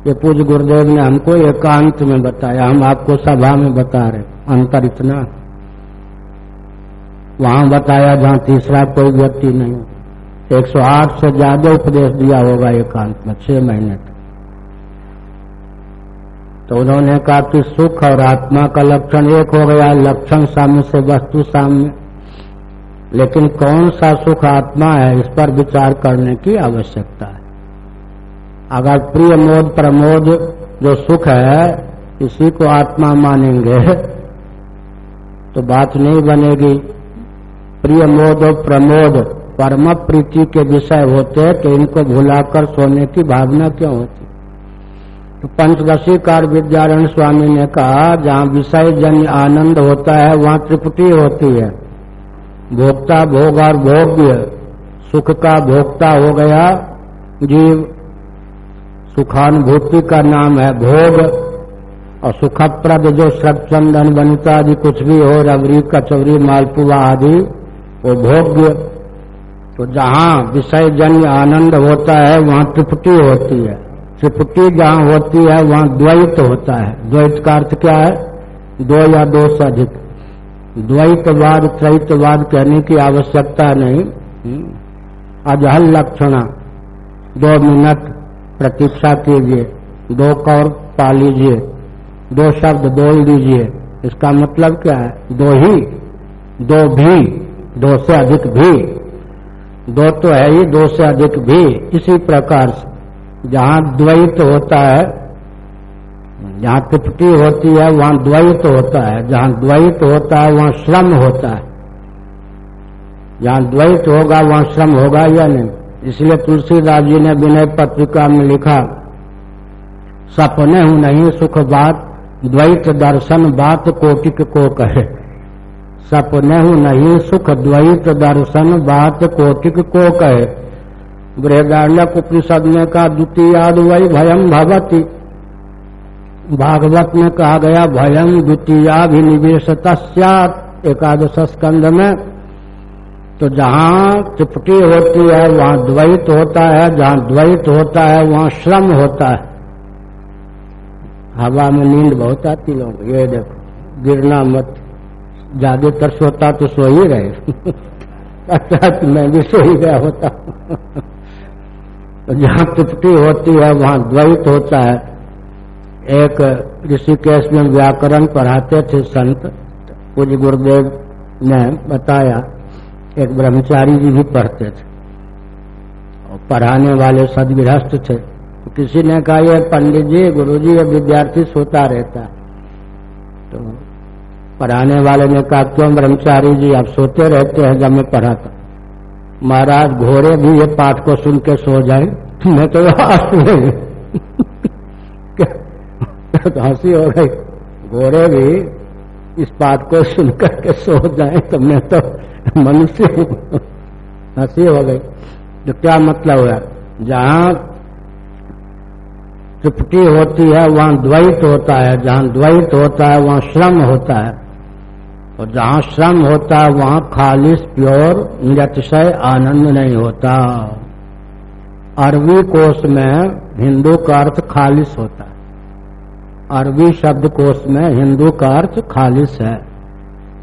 [SPEAKER 1] ये पूज गुरुदेव ने हमको एकांत में बताया, हम आपको सभा में बता रहे अंतर इतना। वहाँ बताया जहाँ तीसरा कोई व्यक्ति नहीं। 108 से ज़्यादा उपदेश दिया होगा एकांत में, छह महीने तक। तो उन्होंने कहा कि सुख और आत्मा का लक्षण एक हो गया, लक्षण सामने से वस्तु सामने। लेकिन कौन सा सुख आत्मा है, इस पर विचार करने की आवश्यकता है। अगर प्रिय मोद प्रमोद जो सुख है, इसी को आत्मा मानेंगे तो बात नहीं बनेगी। प्रिय मोद और प्रमोद परम प्रीति के विषय होते तो इनको भुलाकर सोने की भावना क्यों होती? तो पंचदशी कार विद्यारण स्वामी ने कहा, जहाँ विषय जन्य आनंद होता है, वहाँ त्रिपुटी होती है। भोक्ता भोग और भोग्य, सुख का भोक्ता हो गया। जीव सुखानुभूति का नाम है भोग। और सुखप्रद जो सब चंदन बनिता आदि कुछ भी हो, रबरी, कचौरी, मालपुआ आदि, वो भोग्य। तो जहाँ विषय जन्य आनंद होता है, वहाँ त्रिपुटी होती है। त्रिपुटी जहाँ होती है, वहाँ द्वैत होता है। द्वैत का अर्थ क्या है? दो या दो से अधिक। द्वैतवाद, त्रैतवाद कहने की आवश्यकता नहीं। अजहल लक्षणा, दो मिनट प्रतीक्षा कीजिए। दो कौर पा लीजिए। दो शब्द बोल दीजिए। इसका मतलब क्या है? दो ही, दो भी, दो से अधिक भी। दो तो है ही, दो से अधिक भी, इसी प्रकार से। जहाँ द्वैत होता है, जहाँ त्रिपुटी होती है, वहाँ द्वैत होता है। जहाँ द्वैत होता है, वहाँ श्रम होता है। जहाँ द्वैत होगा, वहाँ श्रम होगा या नहीं? इसलिए तुलसीदास जी ने विनय पत्रिका में लिखा, सपने हूँ नहीं, सुख बात, द्वैत दर्शन बात कोटिक को कहे। सपने नहीं, सुख द्वैत दर्शन बात कोटिक को कहे। बृहदारण्य उपनिषद में का द्वितीय वही भयम भवती। भागवत में कहा गया भयम द्वितीयाभिनिवेश एकादश स्कंद में तो जहाँ चिपटी होती है, वहाँ द्वैत होता है, जहाँ द्वैत होता है, वहाँ श्रम होता है। हवा में नींद बहुत आती लोग ये देखो, गिरना मत। ज़्यादातर सोता तो सो ही रहे अच्छा मैं भी सो ही गया होता। तो जहाँ चिपटी होती है, वहाँ द्वैत होता है। एक ऋषिकेश में व्याकरण पढ़ाते थे संत, पूज्य गुरुदेव ने बताया, एक ब्रह्मचारी जी भी पढ़ते थे। और पढ़ाने वाले सदगृहस्थ थे। तो किसी ने कहा, ये पंडित जी गुरु जी विद्यार्थी सोता रहता तो पढ़ाने वाले ने कहा, क्यों ब्रह्मचारी जी, आप सोते रहते हैं जब मैं पढ़ाता महाराज, घोड़े भी ये पाठ को सुन के सो जाए। मैं तो हँसी हो गई? घोड़े भी इस पाठ को सुन करके सो जाए तो मैं तो मनुष्य हँसी हो गई। तो क्या मतलब है जहाँ तृप्ति होती है, वहाँ द्वैत होता है, जहाँ द्वैत होता है, वहाँ श्रम होता है। और जहाँ श्रम होता है वहाँ खालिश, प्योर, निरतिशय आनंद नहीं होता। अरबी कोष में हिंदू का अर्थ खालिश होता है। अरबी शब्द कोष में हिंदू का अर्थ खालिश है।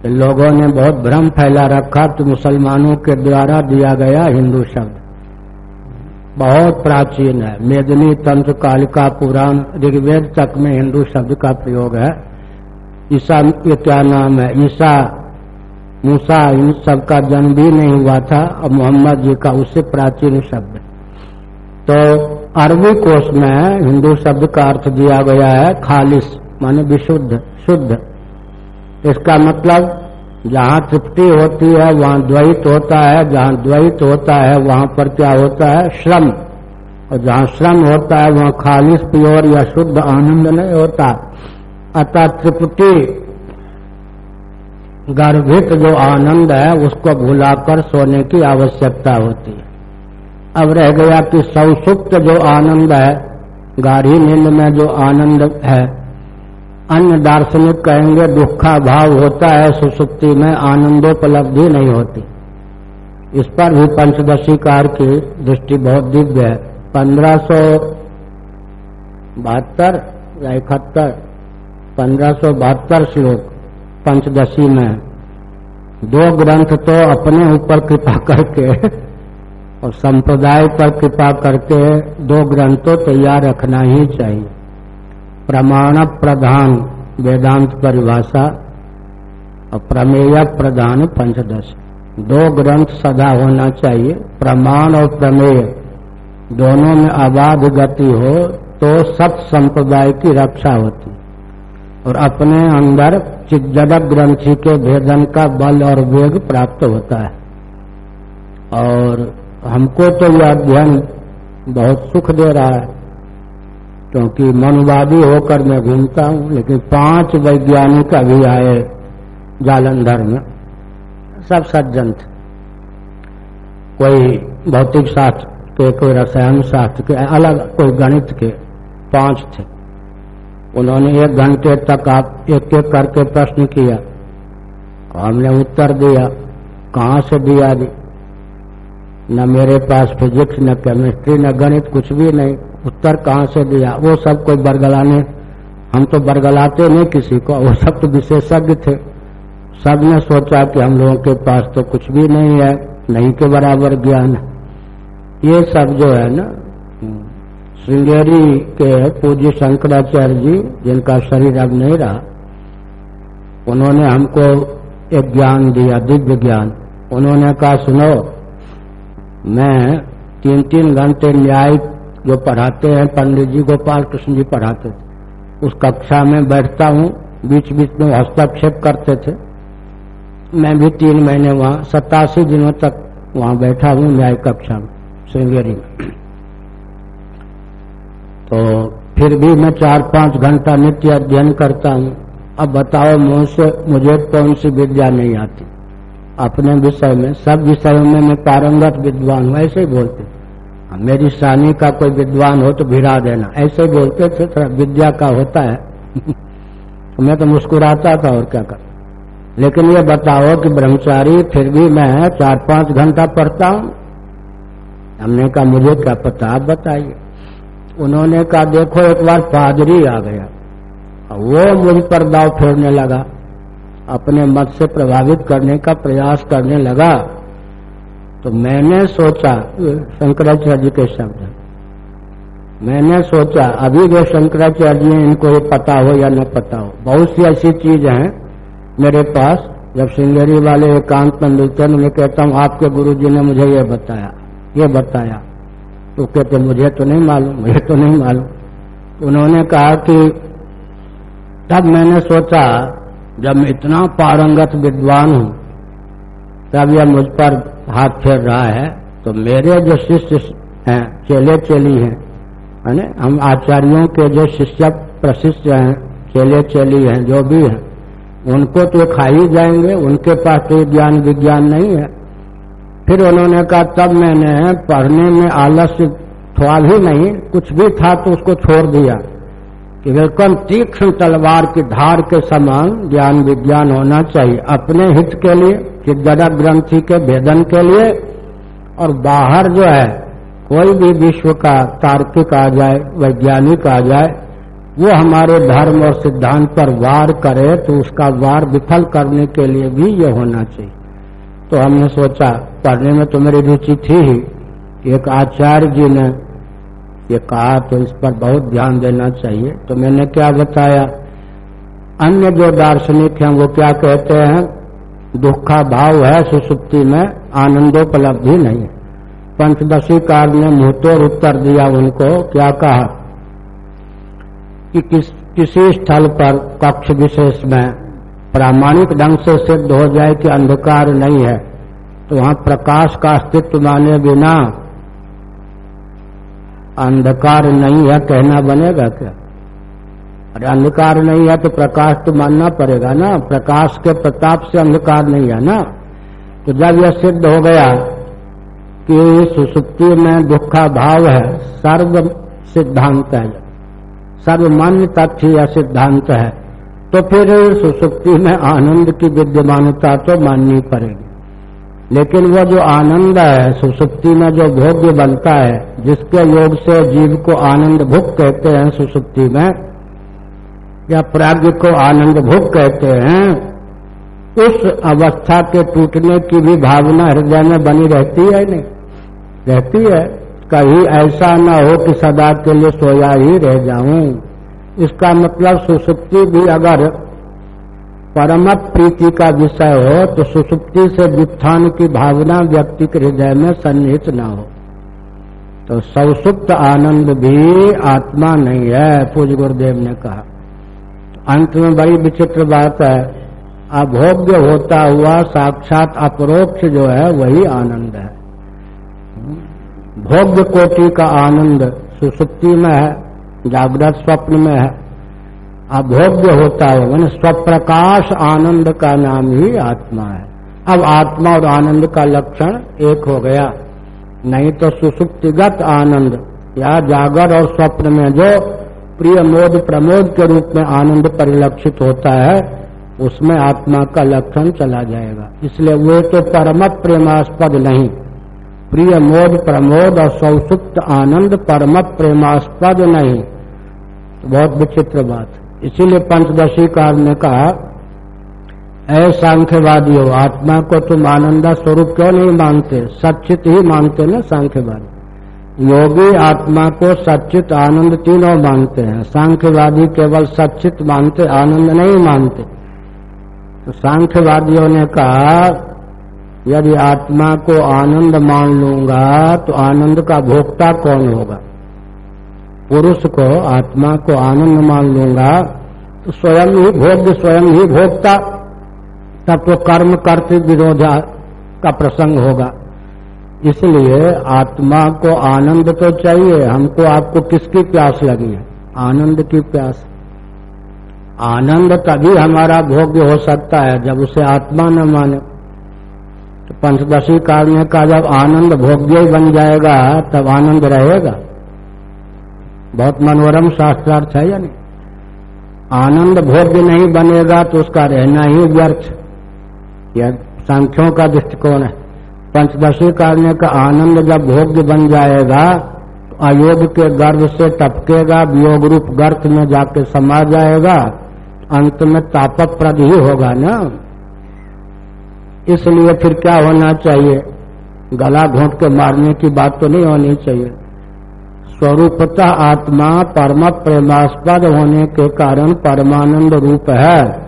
[SPEAKER 1] लोगों ने बहुत भ्रम फैला रखा तो मुसलमानों के द्वारा दिया गया हिंदू शब्द। बहुत प्राचीन है। मेदनी तंत्र कालिका पुराण, ऋग्वेद तक में हिंदू शब्द का प्रयोग है। ईसा क्या नाम है? ईसा, मूसा, इन सब का जन्म भी नहीं हुआ था और मोहम्मद जी का उससे प्राचीन शब्द तो अरबी कोष में हिंदू शब्द का अर्थ दिया गया है खालिश, माने विशुद्ध, शुद्ध। इसका मतलब जहाँ तृप्ति होती है, वहाँ द्वैत होता है, जहाँ द्वैत होता है, वहाँ पर क्या होता है? श्रम। और जहाँ श्रम होता है, वहाँ खालिश, प्योर या शुद्ध आनंद नहीं होता। अतः त्रिपुटी गर्भित जो आनंद है, उसको भुलाकर सोने की आवश्यकता होती है। अब रह गया कि सौसुप्त जो आनंद है, गाढ़ी नींद में जो आनंद है, अन्य दार्शनिक कहेंगे दुखा भाव होता है, सुसुप्ति में आनंदोपलब्धि नहीं होती। इस पर भी पंचदशी कार की दृष्टि बहुत दिव्य है। पंद्रह सौ बहत्तर या इकहत्तर। पंद्रह श्लोक पंचदशी में। दो ग्रंथ तो अपने ऊपर कृपा करके और संप्रदाय पर कृपा करके दो ग्रंथों तैयार रखना ही चाहिए। प्रमाण प्रधान वेदांत परिभाषा और प्रमेय प्रधान पंचदश। दो ग्रंथ सदा होना चाहिए। प्रमाण और प्रमेय दोनों में अबाध गति हो तो सब संप्रदाय की रक्षा होती। और अपने अंदर चिज्जडक ग्रंथि के भेदन का बल और वेग प्राप्त होता है। और हमको तो यह अध्ययन बहुत सुख दे रहा है, क्योंकि मनवादी होकर मैं घूमता हूँ, लेकिन पाँच वैज्ञानिक अभी आए जालंधर में सब सज्जन थे। कोई भौतिक शास्त्र के, कोई रसायन शास्त्र के, अलग कोई गणित के पाँच थे। उन्होंने एक घंटे तक आप एक एक करके प्रश्न किया। हमने उत्तर दिया, कहाँ से दिया जी न मेरे पास फिजिक्स, न केमिस्ट्री, न गणित, कुछ भी नहीं। उत्तर कहाँ से दिया? वो सब कोई बरगलाने, हम तो बरगलाते नहीं किसी को, वो सब तो विशेषज्ञ थे। सबने सोचा कि हम लोगों के पास तो कुछ भी नहीं है, नहीं के बराबर ज्ञान ये सब जो है ना श्रृंगेरी के पूज्य शंकराचार्य जी, जिनका शरीर अब नहीं रहा, उन्होंने हमको एक ज्ञान दिया, दिव्य ज्ञान। उन्होंने कहा, सुनो, मैं तीन तीन घंटे न्याय जो पढ़ाते हैं, पंडित जी, गोपाल कृष्ण जी पढ़ाते थे। उस कक्षा में बैठता हूँ बीच बीच में हस्तक्षेप करते थे। मैं भी तीन महीने वहाँ सतासी दिनों तक वहाँ बैठा हूँ न्याय कक्षा में, श्रृंगेरी में। तो फिर भी मैं चार पाँच घंटा नित्य अध्ययन करता हूँ। अब बताओ, मुझसे, मुझे कौन सी विद्या नहीं आती? अपने विषय में, सब विषयों में मैं पारंगत विद्वान हूँ, ऐसे ही बोलते। मेरी सानी का कोई विद्वान हो तो भिरा देना। ऐसे ही बोलते थे, थोड़ा विद्या का होता है। तो मैं तो मुस्कुराता था और क्या कर? लेकिन ये बताओ कि ब्रह्मचारी, फिर भी मैं चार पाँच घंटा पढ़ता हूँ। हमने कहा, मुझे क्या पता, आप बताइए। उन्होंने कहा, देखो, एक बार पादरी आ गया। वो मुझ पर दाव फेरने लगा, अपने मत से प्रभावित करने का प्रयास करने लगा। तो मैंने सोचा, शंकराचार्य जी के शब्द, मैंने सोचा, अभी जो शंकराचार्य जी इनको ये पता हो या न पता हो? बहुत सी ऐसी चीज़ हैं मेरे पास। जब सिंगेरी वाले एकांत में मिलते हैं मैं कहता हूँ, आपके गुरु जी ने मुझे ये बताया ये बताया। तो कहते, मुझे तो नहीं मालूम, मुझे तो नहीं मालूम। उन्होंने कहा कि तब मैंने सोचा, जब मैं इतना पारंगत विद्वान हूँ, तब यह मुझ पर हाथ फेर रहा है तो मेरे जो शिष्य हैं, चेले चेली हैं है हम आचार्यों के जो शिष्य, प्रशिष्य हैं, चेले चेली हैं, जो भी हैं, उनको तो खा ही जाएँगे, उनके पास तो ज्ञान विज्ञान नहीं है। फिर उन्होंने कहा, तब मैंने पढ़ने में आलस्य थोड़ा भी नहीं, कुछ भी था तो उसको छोड़ दिया। कि बिल्कुल तीक्ष्ण तलवार की धार के समान ज्ञान विज्ञान होना चाहिए, अपने हित के लिए चिदरा ग्रंथि के भेदन के लिए, और बाहर जो है, कोई भी विश्व का तार्किक आ जाए, वैज्ञानिक आ जाए, वो हमारे धर्म और सिद्धांत पर वार करे तो उसका वार विफल करने के लिए भी ये होना चाहिए। तो हमने सोचा, पढ़ने में तो मेरी रुचि थी ही। एक आचार्य जी ने ये कहा तो इस पर बहुत ध्यान देना चाहिए। तो मैंने क्या बताया, अन्य जो दार्शनिक हैं, वो क्या कहते हैं दुखा भाव है सुसुप्ति में, आनंदोपलब्धि नहीं पंचदशी कार ने मुंहतोड़ उत्तर दिया उनको, क्या कहा, कि किस, किसी स्थल पर कक्ष विशेष में प्रामाणिक ढंग से सिद्ध हो जाए कि अंधकार नहीं है तो वहाँ प्रकाश का अस्तित्व माने बिना अंधकार नहीं है, कहना बनेगा क्या? अरे अंधकार नहीं है तो प्रकाश तो मानना पड़ेगा ना। प्रकाश के प्रताप से अंधकार नहीं है ना। तो जब यह सिद्ध हो गया कि सुसुप्ति में दुखा भाव है, सर्व सिद्धांत है। सर्वमान्य तथ्य यह सिद्धांत है। तो फिर सुसुप्ति में आनंद की विद्यमानता तो माननी पड़ेगी। लेकिन वह जो आनंद है, सुसुप्ति में जो भोग्य बनता है, जिसके योग से जीव को आनंद भुक कहते हैं सुसुप्ति में, या प्राग्ञ को आनंद भुक कहते हैं, उस अवस्था के टूटने की भी भावना हृदय में बनी रहती है नहीं? रहती है। कहीं ऐसा न हो कि सदा के लिए सोया ही रह जाऊँ। इसका मतलब सुसुप्ति भी अगर परम प्रीति का विषय हो तो सुसुप्ति से व्युत्थान की भावना व्यक्ति के हृदय में सन्निहित न हो। तो सौसुप्त आनंद भी आत्मा नहीं है पूज गुरुदेव ने कहा। अंत में बड़ी विचित्र बात है, अभोग्य होता हुआ साक्षात अपरोक्ष जो है, वही आनंद है। भोग्य कोटि का आनंद सुसुप्ति में है जागृत स्वप्न में है। अभोग्य होता है, मैंने स्वप्रकाश आनंद का नाम ही आत्मा है। अब आत्मा और आनंद का लक्षण एक हो गया। नहीं तो सुसुप्तिगत आनंद, या जागर और स्वप्न में जो प्रिय मोद प्रमोद के रूप में आनंद परिलक्षित होता है, उसमें आत्मा का लक्षण चला जाएगा। इसलिए वे तो परमत प्रेमास्पद नहीं। प्रिय मोद प्रमोद और सौसुप्त आनंद परमत प्रेमास्पद नहीं। बहुत विचित्र बात। इसीलिए पंचदशी कार ने कहा, ऐ सांख्यवादी हो आत्मा को तुम आनंदा स्वरूप क्यों नहीं मानते? सचित ही मानते ना सांख्यवादी? योगी आत्मा को सचित आनंद तीनों मानते हैं। सांख्यवादी केवल सचित मानते, आनंद नहीं मानते। तो सांख्यवादियों ने कहा, यदि आत्मा को आनंद मान लूँगा तो आनंद का भोक्ता कौन होगा? पुरुष को आत्मा को आनंद मान लूँगा। तो स्वयं ही भोग्य, स्वयं ही भोगता तब तो कर्म, करते विरोधा का प्रसंग होगा। इसलिए आत्मा को आनंद तो चाहिए, हमको, आपको किसकी प्यास लगी है? आनंद की प्यास। आनंद तभी हमारा भोग्य हो सकता है, जब उसे आत्मा न माने। तो पंचदशी काल में का जब आनंद भोग्य बन जाएगा, तब आनंद रहेगा। बहुत मनोरम शास्त्रार्थ है या नहीं? आनंद भोग्य नहीं बनेगा तो उसका रहना ही व्यर्थ। यह संख्यों का दृष्टिकोण है। पंचदशी काल का आनंद जब भोग्य बन जाएगा तो अयोग के गर्भ से टपकेगा वियोग रूप गर्त में जाके समा जाएगा, अंत में तापप्रद ही होगा ना? इसलिए फिर क्या होना चाहिए? गला घोट के मारने की बात तो नहीं होनी चाहिए। स्वरूपतः आत्मा परम प्रेमास्पद होने के कारण परमानंद रूप है।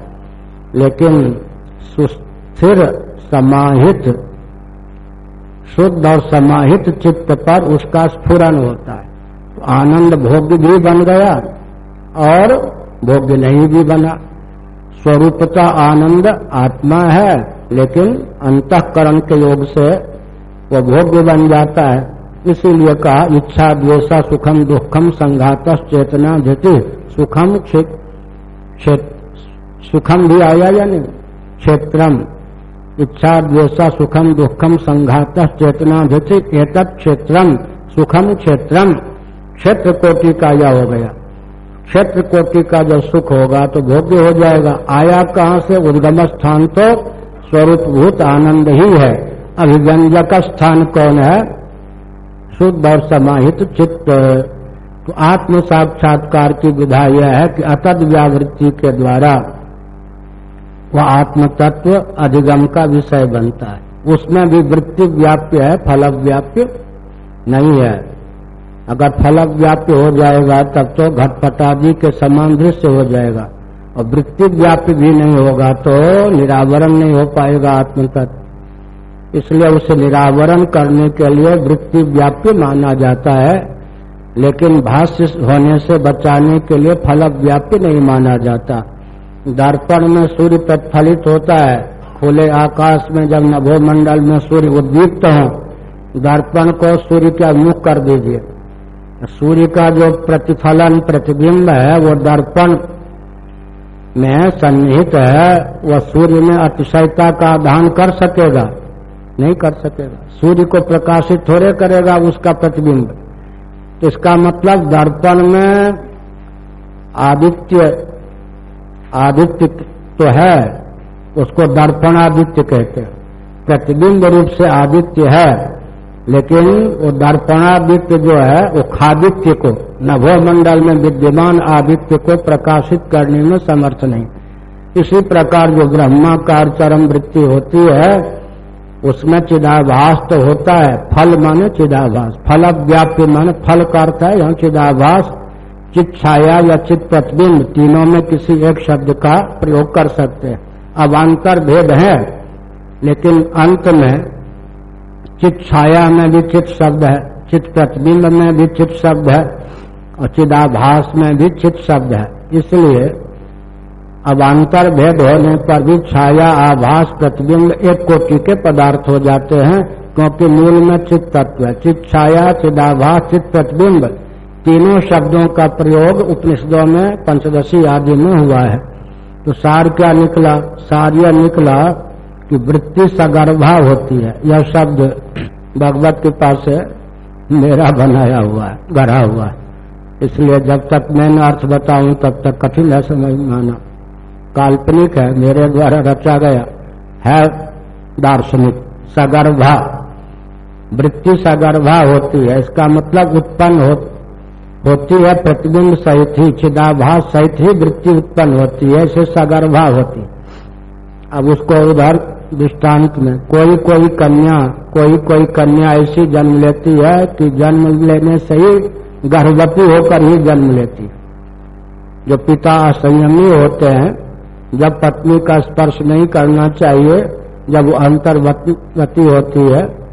[SPEAKER 1] लेकिन सुस्थिर, समाहित, शुद्ध और समाहित चित्त पर उसका स्फुरन होता है। तो आनंद भोग्य भी बन गया और भोग्य नहीं भी बना। स्वरूपता आनंद आत्मा है, लेकिन अंतकरण के योग से वो भोग्य बन जाता है। इसीलिए कहा, इच्छा, द्वेषा, सुखम, दुखम, संघात, चेतना धृति सुखम सुखम भी आया या नहीं? क्षेत्रम। इच्छा, द्वेषा, सुखम, दुखम, संघात, चेतना धृति एक क्षेत्रम। सुखम क्षेत्रम। क्षेत्र कोटि का यह हो गया। क्षेत्र कोटि का जब सुख होगा तो भोग्य हो जाएगा। आया कहाँ से? उद्गम स्थान तो स्वरूपभूत आनंद ही है। अभिव्यंजक स्थान कौन है? शुद्ध और समाहित चित्त। तो आत्म साक्षात्कार की विधा यह है कि अतद व्यावृत्ति के द्वारा वह आत्म तत्व अधिगम का विषय बनता है। उसमें भी वृत्ति व्याप्य है, फल व्याप्य नहीं है। अगर फल व्याप्य हो जाएगा, तब तो घटपटादि के समान दृश्य हो जाएगा। और वृत्ति व्याप्य भी नहीं होगा तो निरावरण नहीं हो पाएगा आत्म तत्व इसलिए उसे निरावरण करने के लिए वृत्ति व्याप्य माना जाता है, लेकिन भाष्य होने से बचाने के लिए फल व्याप्य नहीं माना जाता। दर्पण में सूर्य प्रतिफलित होता है, खुले आकाश में जब नभोमंडल में सूर्य उद्दीप्त हो, दर्पण को सूर्य का मुख कर दीजिए। सूर्य का जो प्रतिफलन प्रतिबिंब है, वो दर्पण में सन्निहित है, वह सूर्य में अतिशयता का आधान कर सकेगा। नहीं कर सकेगा। सूर्य को प्रकाशित थोड़े करेगा उसका प्रतिबिंब। तो इसका मतलब दर्पण में आदित्य आदित्य तो है, उसको दर्पण आदित्य कहते हैं। प्रतिबिंब रूप से आदित्य है, लेकिन वो दर्पणादित्य जो है, वो खादित्य को नभो मंडल में विद्यमान आदित्य को प्रकाशित करने में समर्थ नहीं। इसी प्रकार जो ब्रह्माकार चरम वृत्ति होती है उसमें चिदाभास तो होता है। फल माने चिदाभास। फल व्याप्य माने फल का अर्थ है यहाँ चिदाभास चित छाया या चित प्रतिबिंब तीनों में किसी एक शब्द का प्रयोग कर सकते हैं। अब अंतर भेद है, लेकिन अंत में चित छाया में भी चित शब्द है चित प्रतिबिंब में भी चित शब्द है और चिदाभास में भी चित शब्द है। इसलिए अब अंतर भेद होने पर भी छाया, आभास प्रतिबिंब एक कोटि के पदार्थ हो जाते हैं, क्योंकि मूल में चित्त तत्व चित छाया चिदाभास चित प्रतिबिंब, तीनों शब्दों का प्रयोग उपनिषदों में, पंचदशी आदि में हुआ है। तो सार क्या निकला? सार यह निकला कि वृत्ति सगर्भा होती है। यह शब्द भगवत के पास से मेरा बनाया हुआ है, गढ़ा हुआ है। इसलिए जब तक मैंने अर्थ बताऊँ, तब तक कठिन है समझ माना काल्पनिक है मेरे द्वारा रचा गया। है दार्शनिक। सगर्भा। वृत्ति सगर्भा होती है इसका मतलब उत्पन्न हो, होती है प्रतिबिंब सहित ही चिदाभास सहित ही वृत्ति उत्पन्न होती है इसे सगर्भा होती। अब उसको उधर दृष्टांत में कोई कोई कन्या कोई कोई कन्या ऐसी जन्म लेती है कि जन्म लेने से ही गर्भवती होकर ही जन्म लेती जो पिता असंयमी होते हैं जब पत्नी का स्पर्श नहीं करना चाहिए, जब वो अंतर्वती होती है,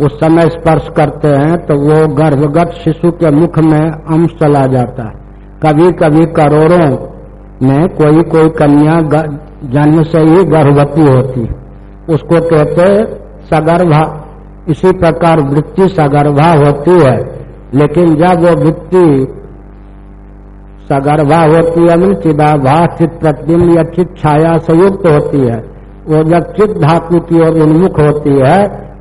[SPEAKER 1] उस समय स्पर्श करते हैं तो वो गर्भगत शिशु के मुख में अंश चला जाता है। कभी कभी करोड़ों में कोई कोई कन्या जन्म से ही गर्भवती होती है। उसको कहते सगर्भा। इसी प्रकार वृत्ति सगर्भा होती है। लेकिन जब वो वृत्ति सगर्भा होती है मन चिदाभास चित या चित छाया संयुक्त होती है वो जब चित धातु की ओर उन्मुख होती है,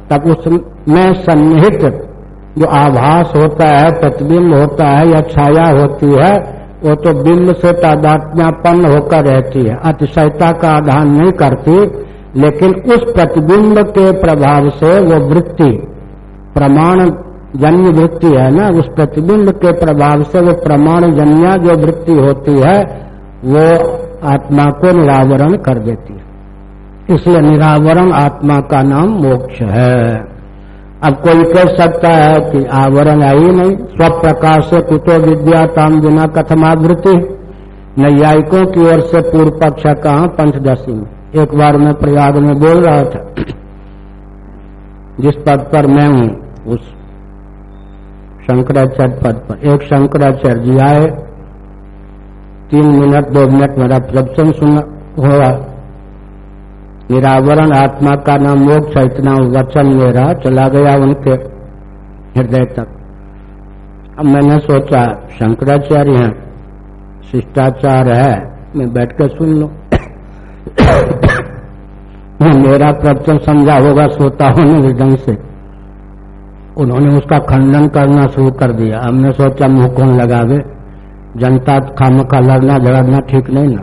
[SPEAKER 1] तब उसमें सन्निहित जो आभास होता है, प्रतिबिंब होता है, या छाया होती है, वो तो बिंब से तादात्म्यापन्न होकर रहती है। अतिशयता का आधान नहीं करती, लेकिन उस प्रतिबिंब के प्रभाव से वो वृत्ति, प्रमाण जन्य वृत्ति है ना, उस प्रतिबिंब के प्रभाव से वो प्रमाण जन्या जो वृत्ति होती है, वो आत्मा को निरावरण कर देती है। इसलिए निरावरण आत्मा का नाम मोक्ष है। अब कोई कह सकता है कि आवरण ही नहीं। स्वप्रकाश से कुतो विद्या ताम बिना कथमावृत्ति। नैयायिकों की ओर से पूर्व पक्ष कहा? पंचदशी में। एक बार मैं प्रयाग में बोल रहा था। जिस पद पर मैं हूँ, उस शंकराचार्य पद पर। एक शंकराचार्य जी आए, तीन मिनट, दो मिनट मेरा प्रवचन सुना हुआ। निरावरण आत्मा का नाम मोक्ष इतना वचन मेरा चला गया उनके हृदय तक। अब मैंने सोचा, शंकराचार्य हैं, शिष्टाचार है, मैं बैठ कर सुन लू। मेरा प्रवचन समझा होगा, सोता होने ढंग से। उन्होंने उसका खंडन करना शुरू कर दिया। हमने सोचा मुँह कौन लगावे? जनता खाम का लड़ना झगड़ना ठीक नहीं ना।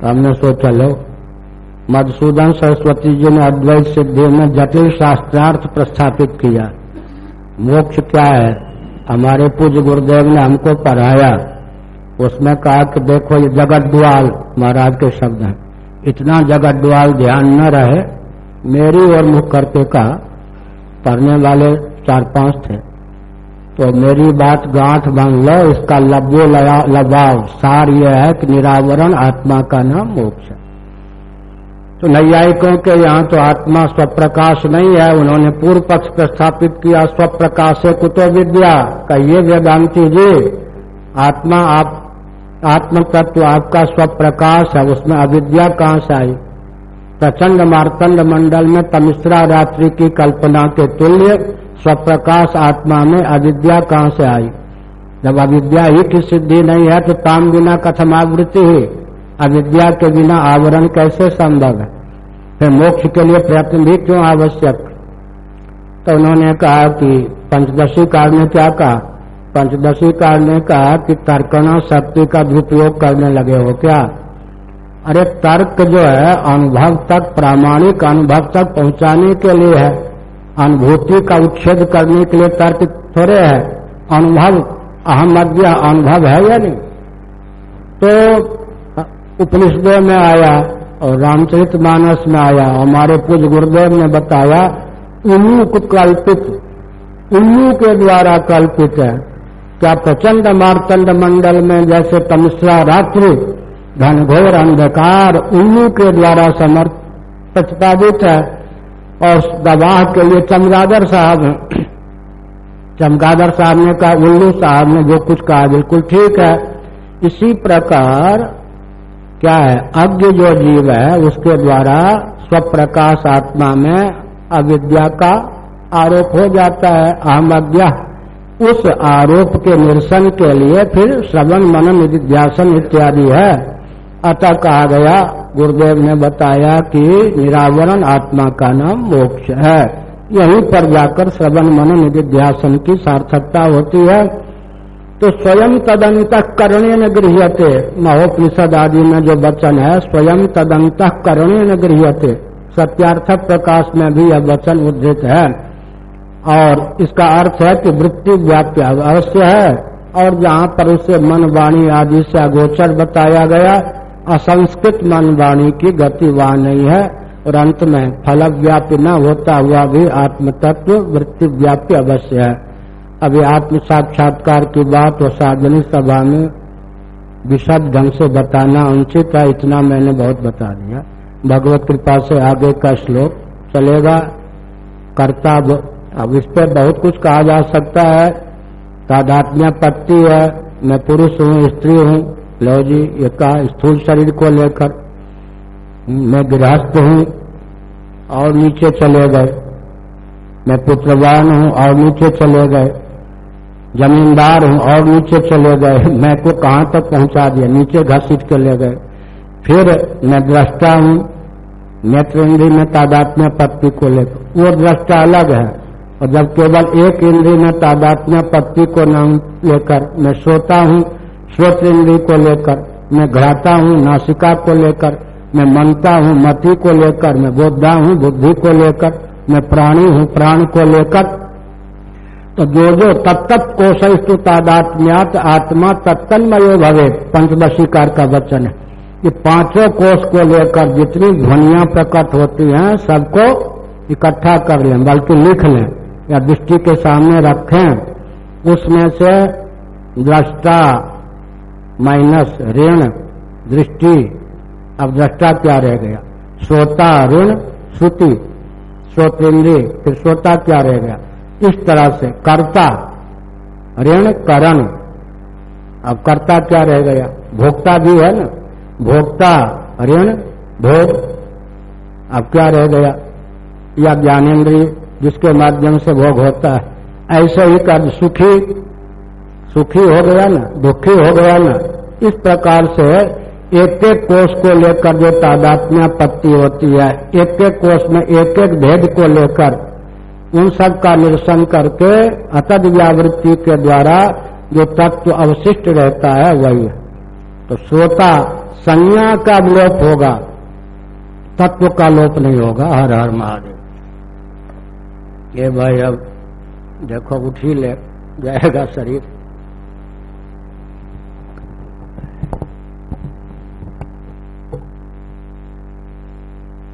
[SPEAKER 1] तो हमने सोचा, लो, मधुसूदन सरस्वती जी ने अद्वैत सिद्धि में जटिल शास्त्रार्थ प्रस्थापित किया। मोक्ष क्या है? हमारे पूज्य गुरुदेव ने हमको पढ़ाया। उसमें कहा कि देखो, ये जगत द्वाल महाराज के शब्द हैं। इतना जगत द्वाल ध्यान न रहे, मेरी और मुख करते का पढ़ने वाले चार पाँच थे। तो मेरी बात गांठ बाँध लो, इसका लबो लगाव सार यह है कि निरावरण आत्मा का नाम मोक्ष है। तो नैयायिकों के यहाँ तो आत्मा स्वप्रकाश नहीं है, उन्होंने पूर्व पक्ष प्रस्थापित किया, स्वप्रकाश से कुतो विद्या। कहिए वेदांति जी, आत्मा आप आत्म तत्व आपका स्वप्रकाश है, उसमें अविद्या कहाँ से आई? प्रचंड मार्तंड मंडल में तमिश्रा रात्रि की कल्पना के तुल्य स्वप्रकाश आत्मा में अविद्या कहाँ से आई? जब अविद्या ही की सिद्धि नहीं है तो ताम बिना कथमावृत्ति ही। अविद्या के बिना आवरण कैसे संभव है? फिर मोक्ष के लिए प्रयत्न भी क्यों आवश्यक? तो उन्होंने कहा कि पंचदशी काल ने क्या कहा? पंचदशी काल ने कहा कि तर्कणा शक्ति का दुरुपयोग करने लगे हो क्या? अरे तर्क जो है, अनुभव तक, प्रामाणिक अनुभव तक पहुँचाने के लिए है। अनुभूति का उच्छेद करने के लिए तर्क थोड़े है। अनुभव अहम अनुभव है या नहीं? तो उपनिषदों में आया और रामचरित मानस में आया, हमारे पूज गुरुदेव ने बताया उल्लू कल्पित उल्लू के द्वारा कल्पित है। क्या प्रचंड मारतंड मंडल में जैसे तमस्या रात्रि घनघोर अंधकार उल्लू के द्वारा समर्थ प्रतिपादित है और गवाह के लिए चमगादर साहब चमगादर साहब ने कहा, उल्लू साहब ने जो कुछ कहा बिल्कुल ठीक है। इसी प्रकार क्या है? अज्ञ जो जीव है, उसके द्वारा स्वप्रकाश आत्मा में अविद्या का आरोप हो जाता है, अहम अज्ञा। उस आरोप के निरसन के लिए फिर श्रवण, मनन निध्यासन इत्यादि है। अतः कहा गया, गुरुदेव ने बताया कि निरावरण आत्मा का नाम मोक्ष है। यहीं पर जाकर श्रवण मनन निध्यासन की सार्थकता होती है। तो स्वयं तदंत करणे न गृहते महोपनिषद आदि में जो वचन है, स्वयं तदंत करणे न गृहते सत्यार्थक प्रकाश में भी यह वचन उद्धृत है। और इसका अर्थ है कि वृत्ति व्याप्य अवश्य है। और जहाँ पर उसे मन, वाणी आदि से अगोचर बताया गया असंस्कृत मन वाणी की गति वहाँ नहीं है और अंत में फल व्याप्य न होता हुआ भी आत्म तत्व वृत्ति व्याप्य अवश्य है। अभी आत्म साक्षात्कार की बात और सार्वजनिक सभा में विशद ढंग से बताना उचित है, इतना मैंने बहुत बता दिया। भगवत कृपा से आगे का श्लोक, चलेगा, करता अब इस पर बहुत कुछ कहा जा सकता है। तादात्म्य पत्ती है, मैं पुरुष हूँ, स्त्री हूँ लो जी, ये कहा स्थूल शरीर को लेकर मैं गृहस्थ हूँ और नीचे चले गए। मैं पुत्रवान हूँ और नीचे चले गए। जमींदार हूँ और नीचे चले गए। मैं को कहाँ तक पहुँचा दिया? नीचे घसीट के ले गए। फिर मैं दृष्टा हूँ। नेत्र इंद्री में तादात्म्य पत्ती को लेकर। वो दृष्टा अलग है। और जब केवल एक इंद्री में तादात्म्य पत्ती को नाम लेकर मैं सोता हूँ श्रोत इंद्री को लेकर, मैं घड़ाता हूँ नासिका को लेकर, मैं मनता हूँ मति को लेकर, मैं बोधा हूँ बुद्धि को लेकर, मैं प्राणी हूँ प्राण को लेकर। तो जो जो तत्त कोशस्तु तादात्म्यात आत्मा तत्तन्मयो भवे पंचदशीकार का वचन है। ये पाँचों कोष को लेकर जितनी ध्वनिया प्रकट होती हैं, सबको इकट्ठा कर लें, बल्कि लिख लें, या दृष्टि के सामने रखें। उसमें से दृष्टा माइनस ऋण दृष्टि, अब दृष्टा क्या रह गया? श्रोता ऋण, श्रुति श्रोतेन्द्रीय फिर श्रोता क्या रह गया? इस तरह से कर्ता, ऋण करण, अब कर्ता क्या रह गया? भोक्ता भी है ना? भोक्ता, ऋण, भोग, अब क्या रह गया? या ज्ञानेन्द्रिय जिसके माध्यम से भोग होता है। ऐसे ही कर सुखी सुखी हो गया ना, दुखी हो गया ना, इस प्रकार से एक एक कोष को लेकर जो तादात्म्यापत्ति होती है एक एक कोष में एक एक भेद को लेकर, उन सब का निरसन करके अतद व्यावृत्ति के द्वारा जो तत्व अवशिष्ट रहता है वही है। तो श्रोता, संज्ञा का लोप होगा, तत्व का लोप नहीं होगा, हर हर महादेव। ये भाई अब देखो, उठी ले, जाएगा शरीर।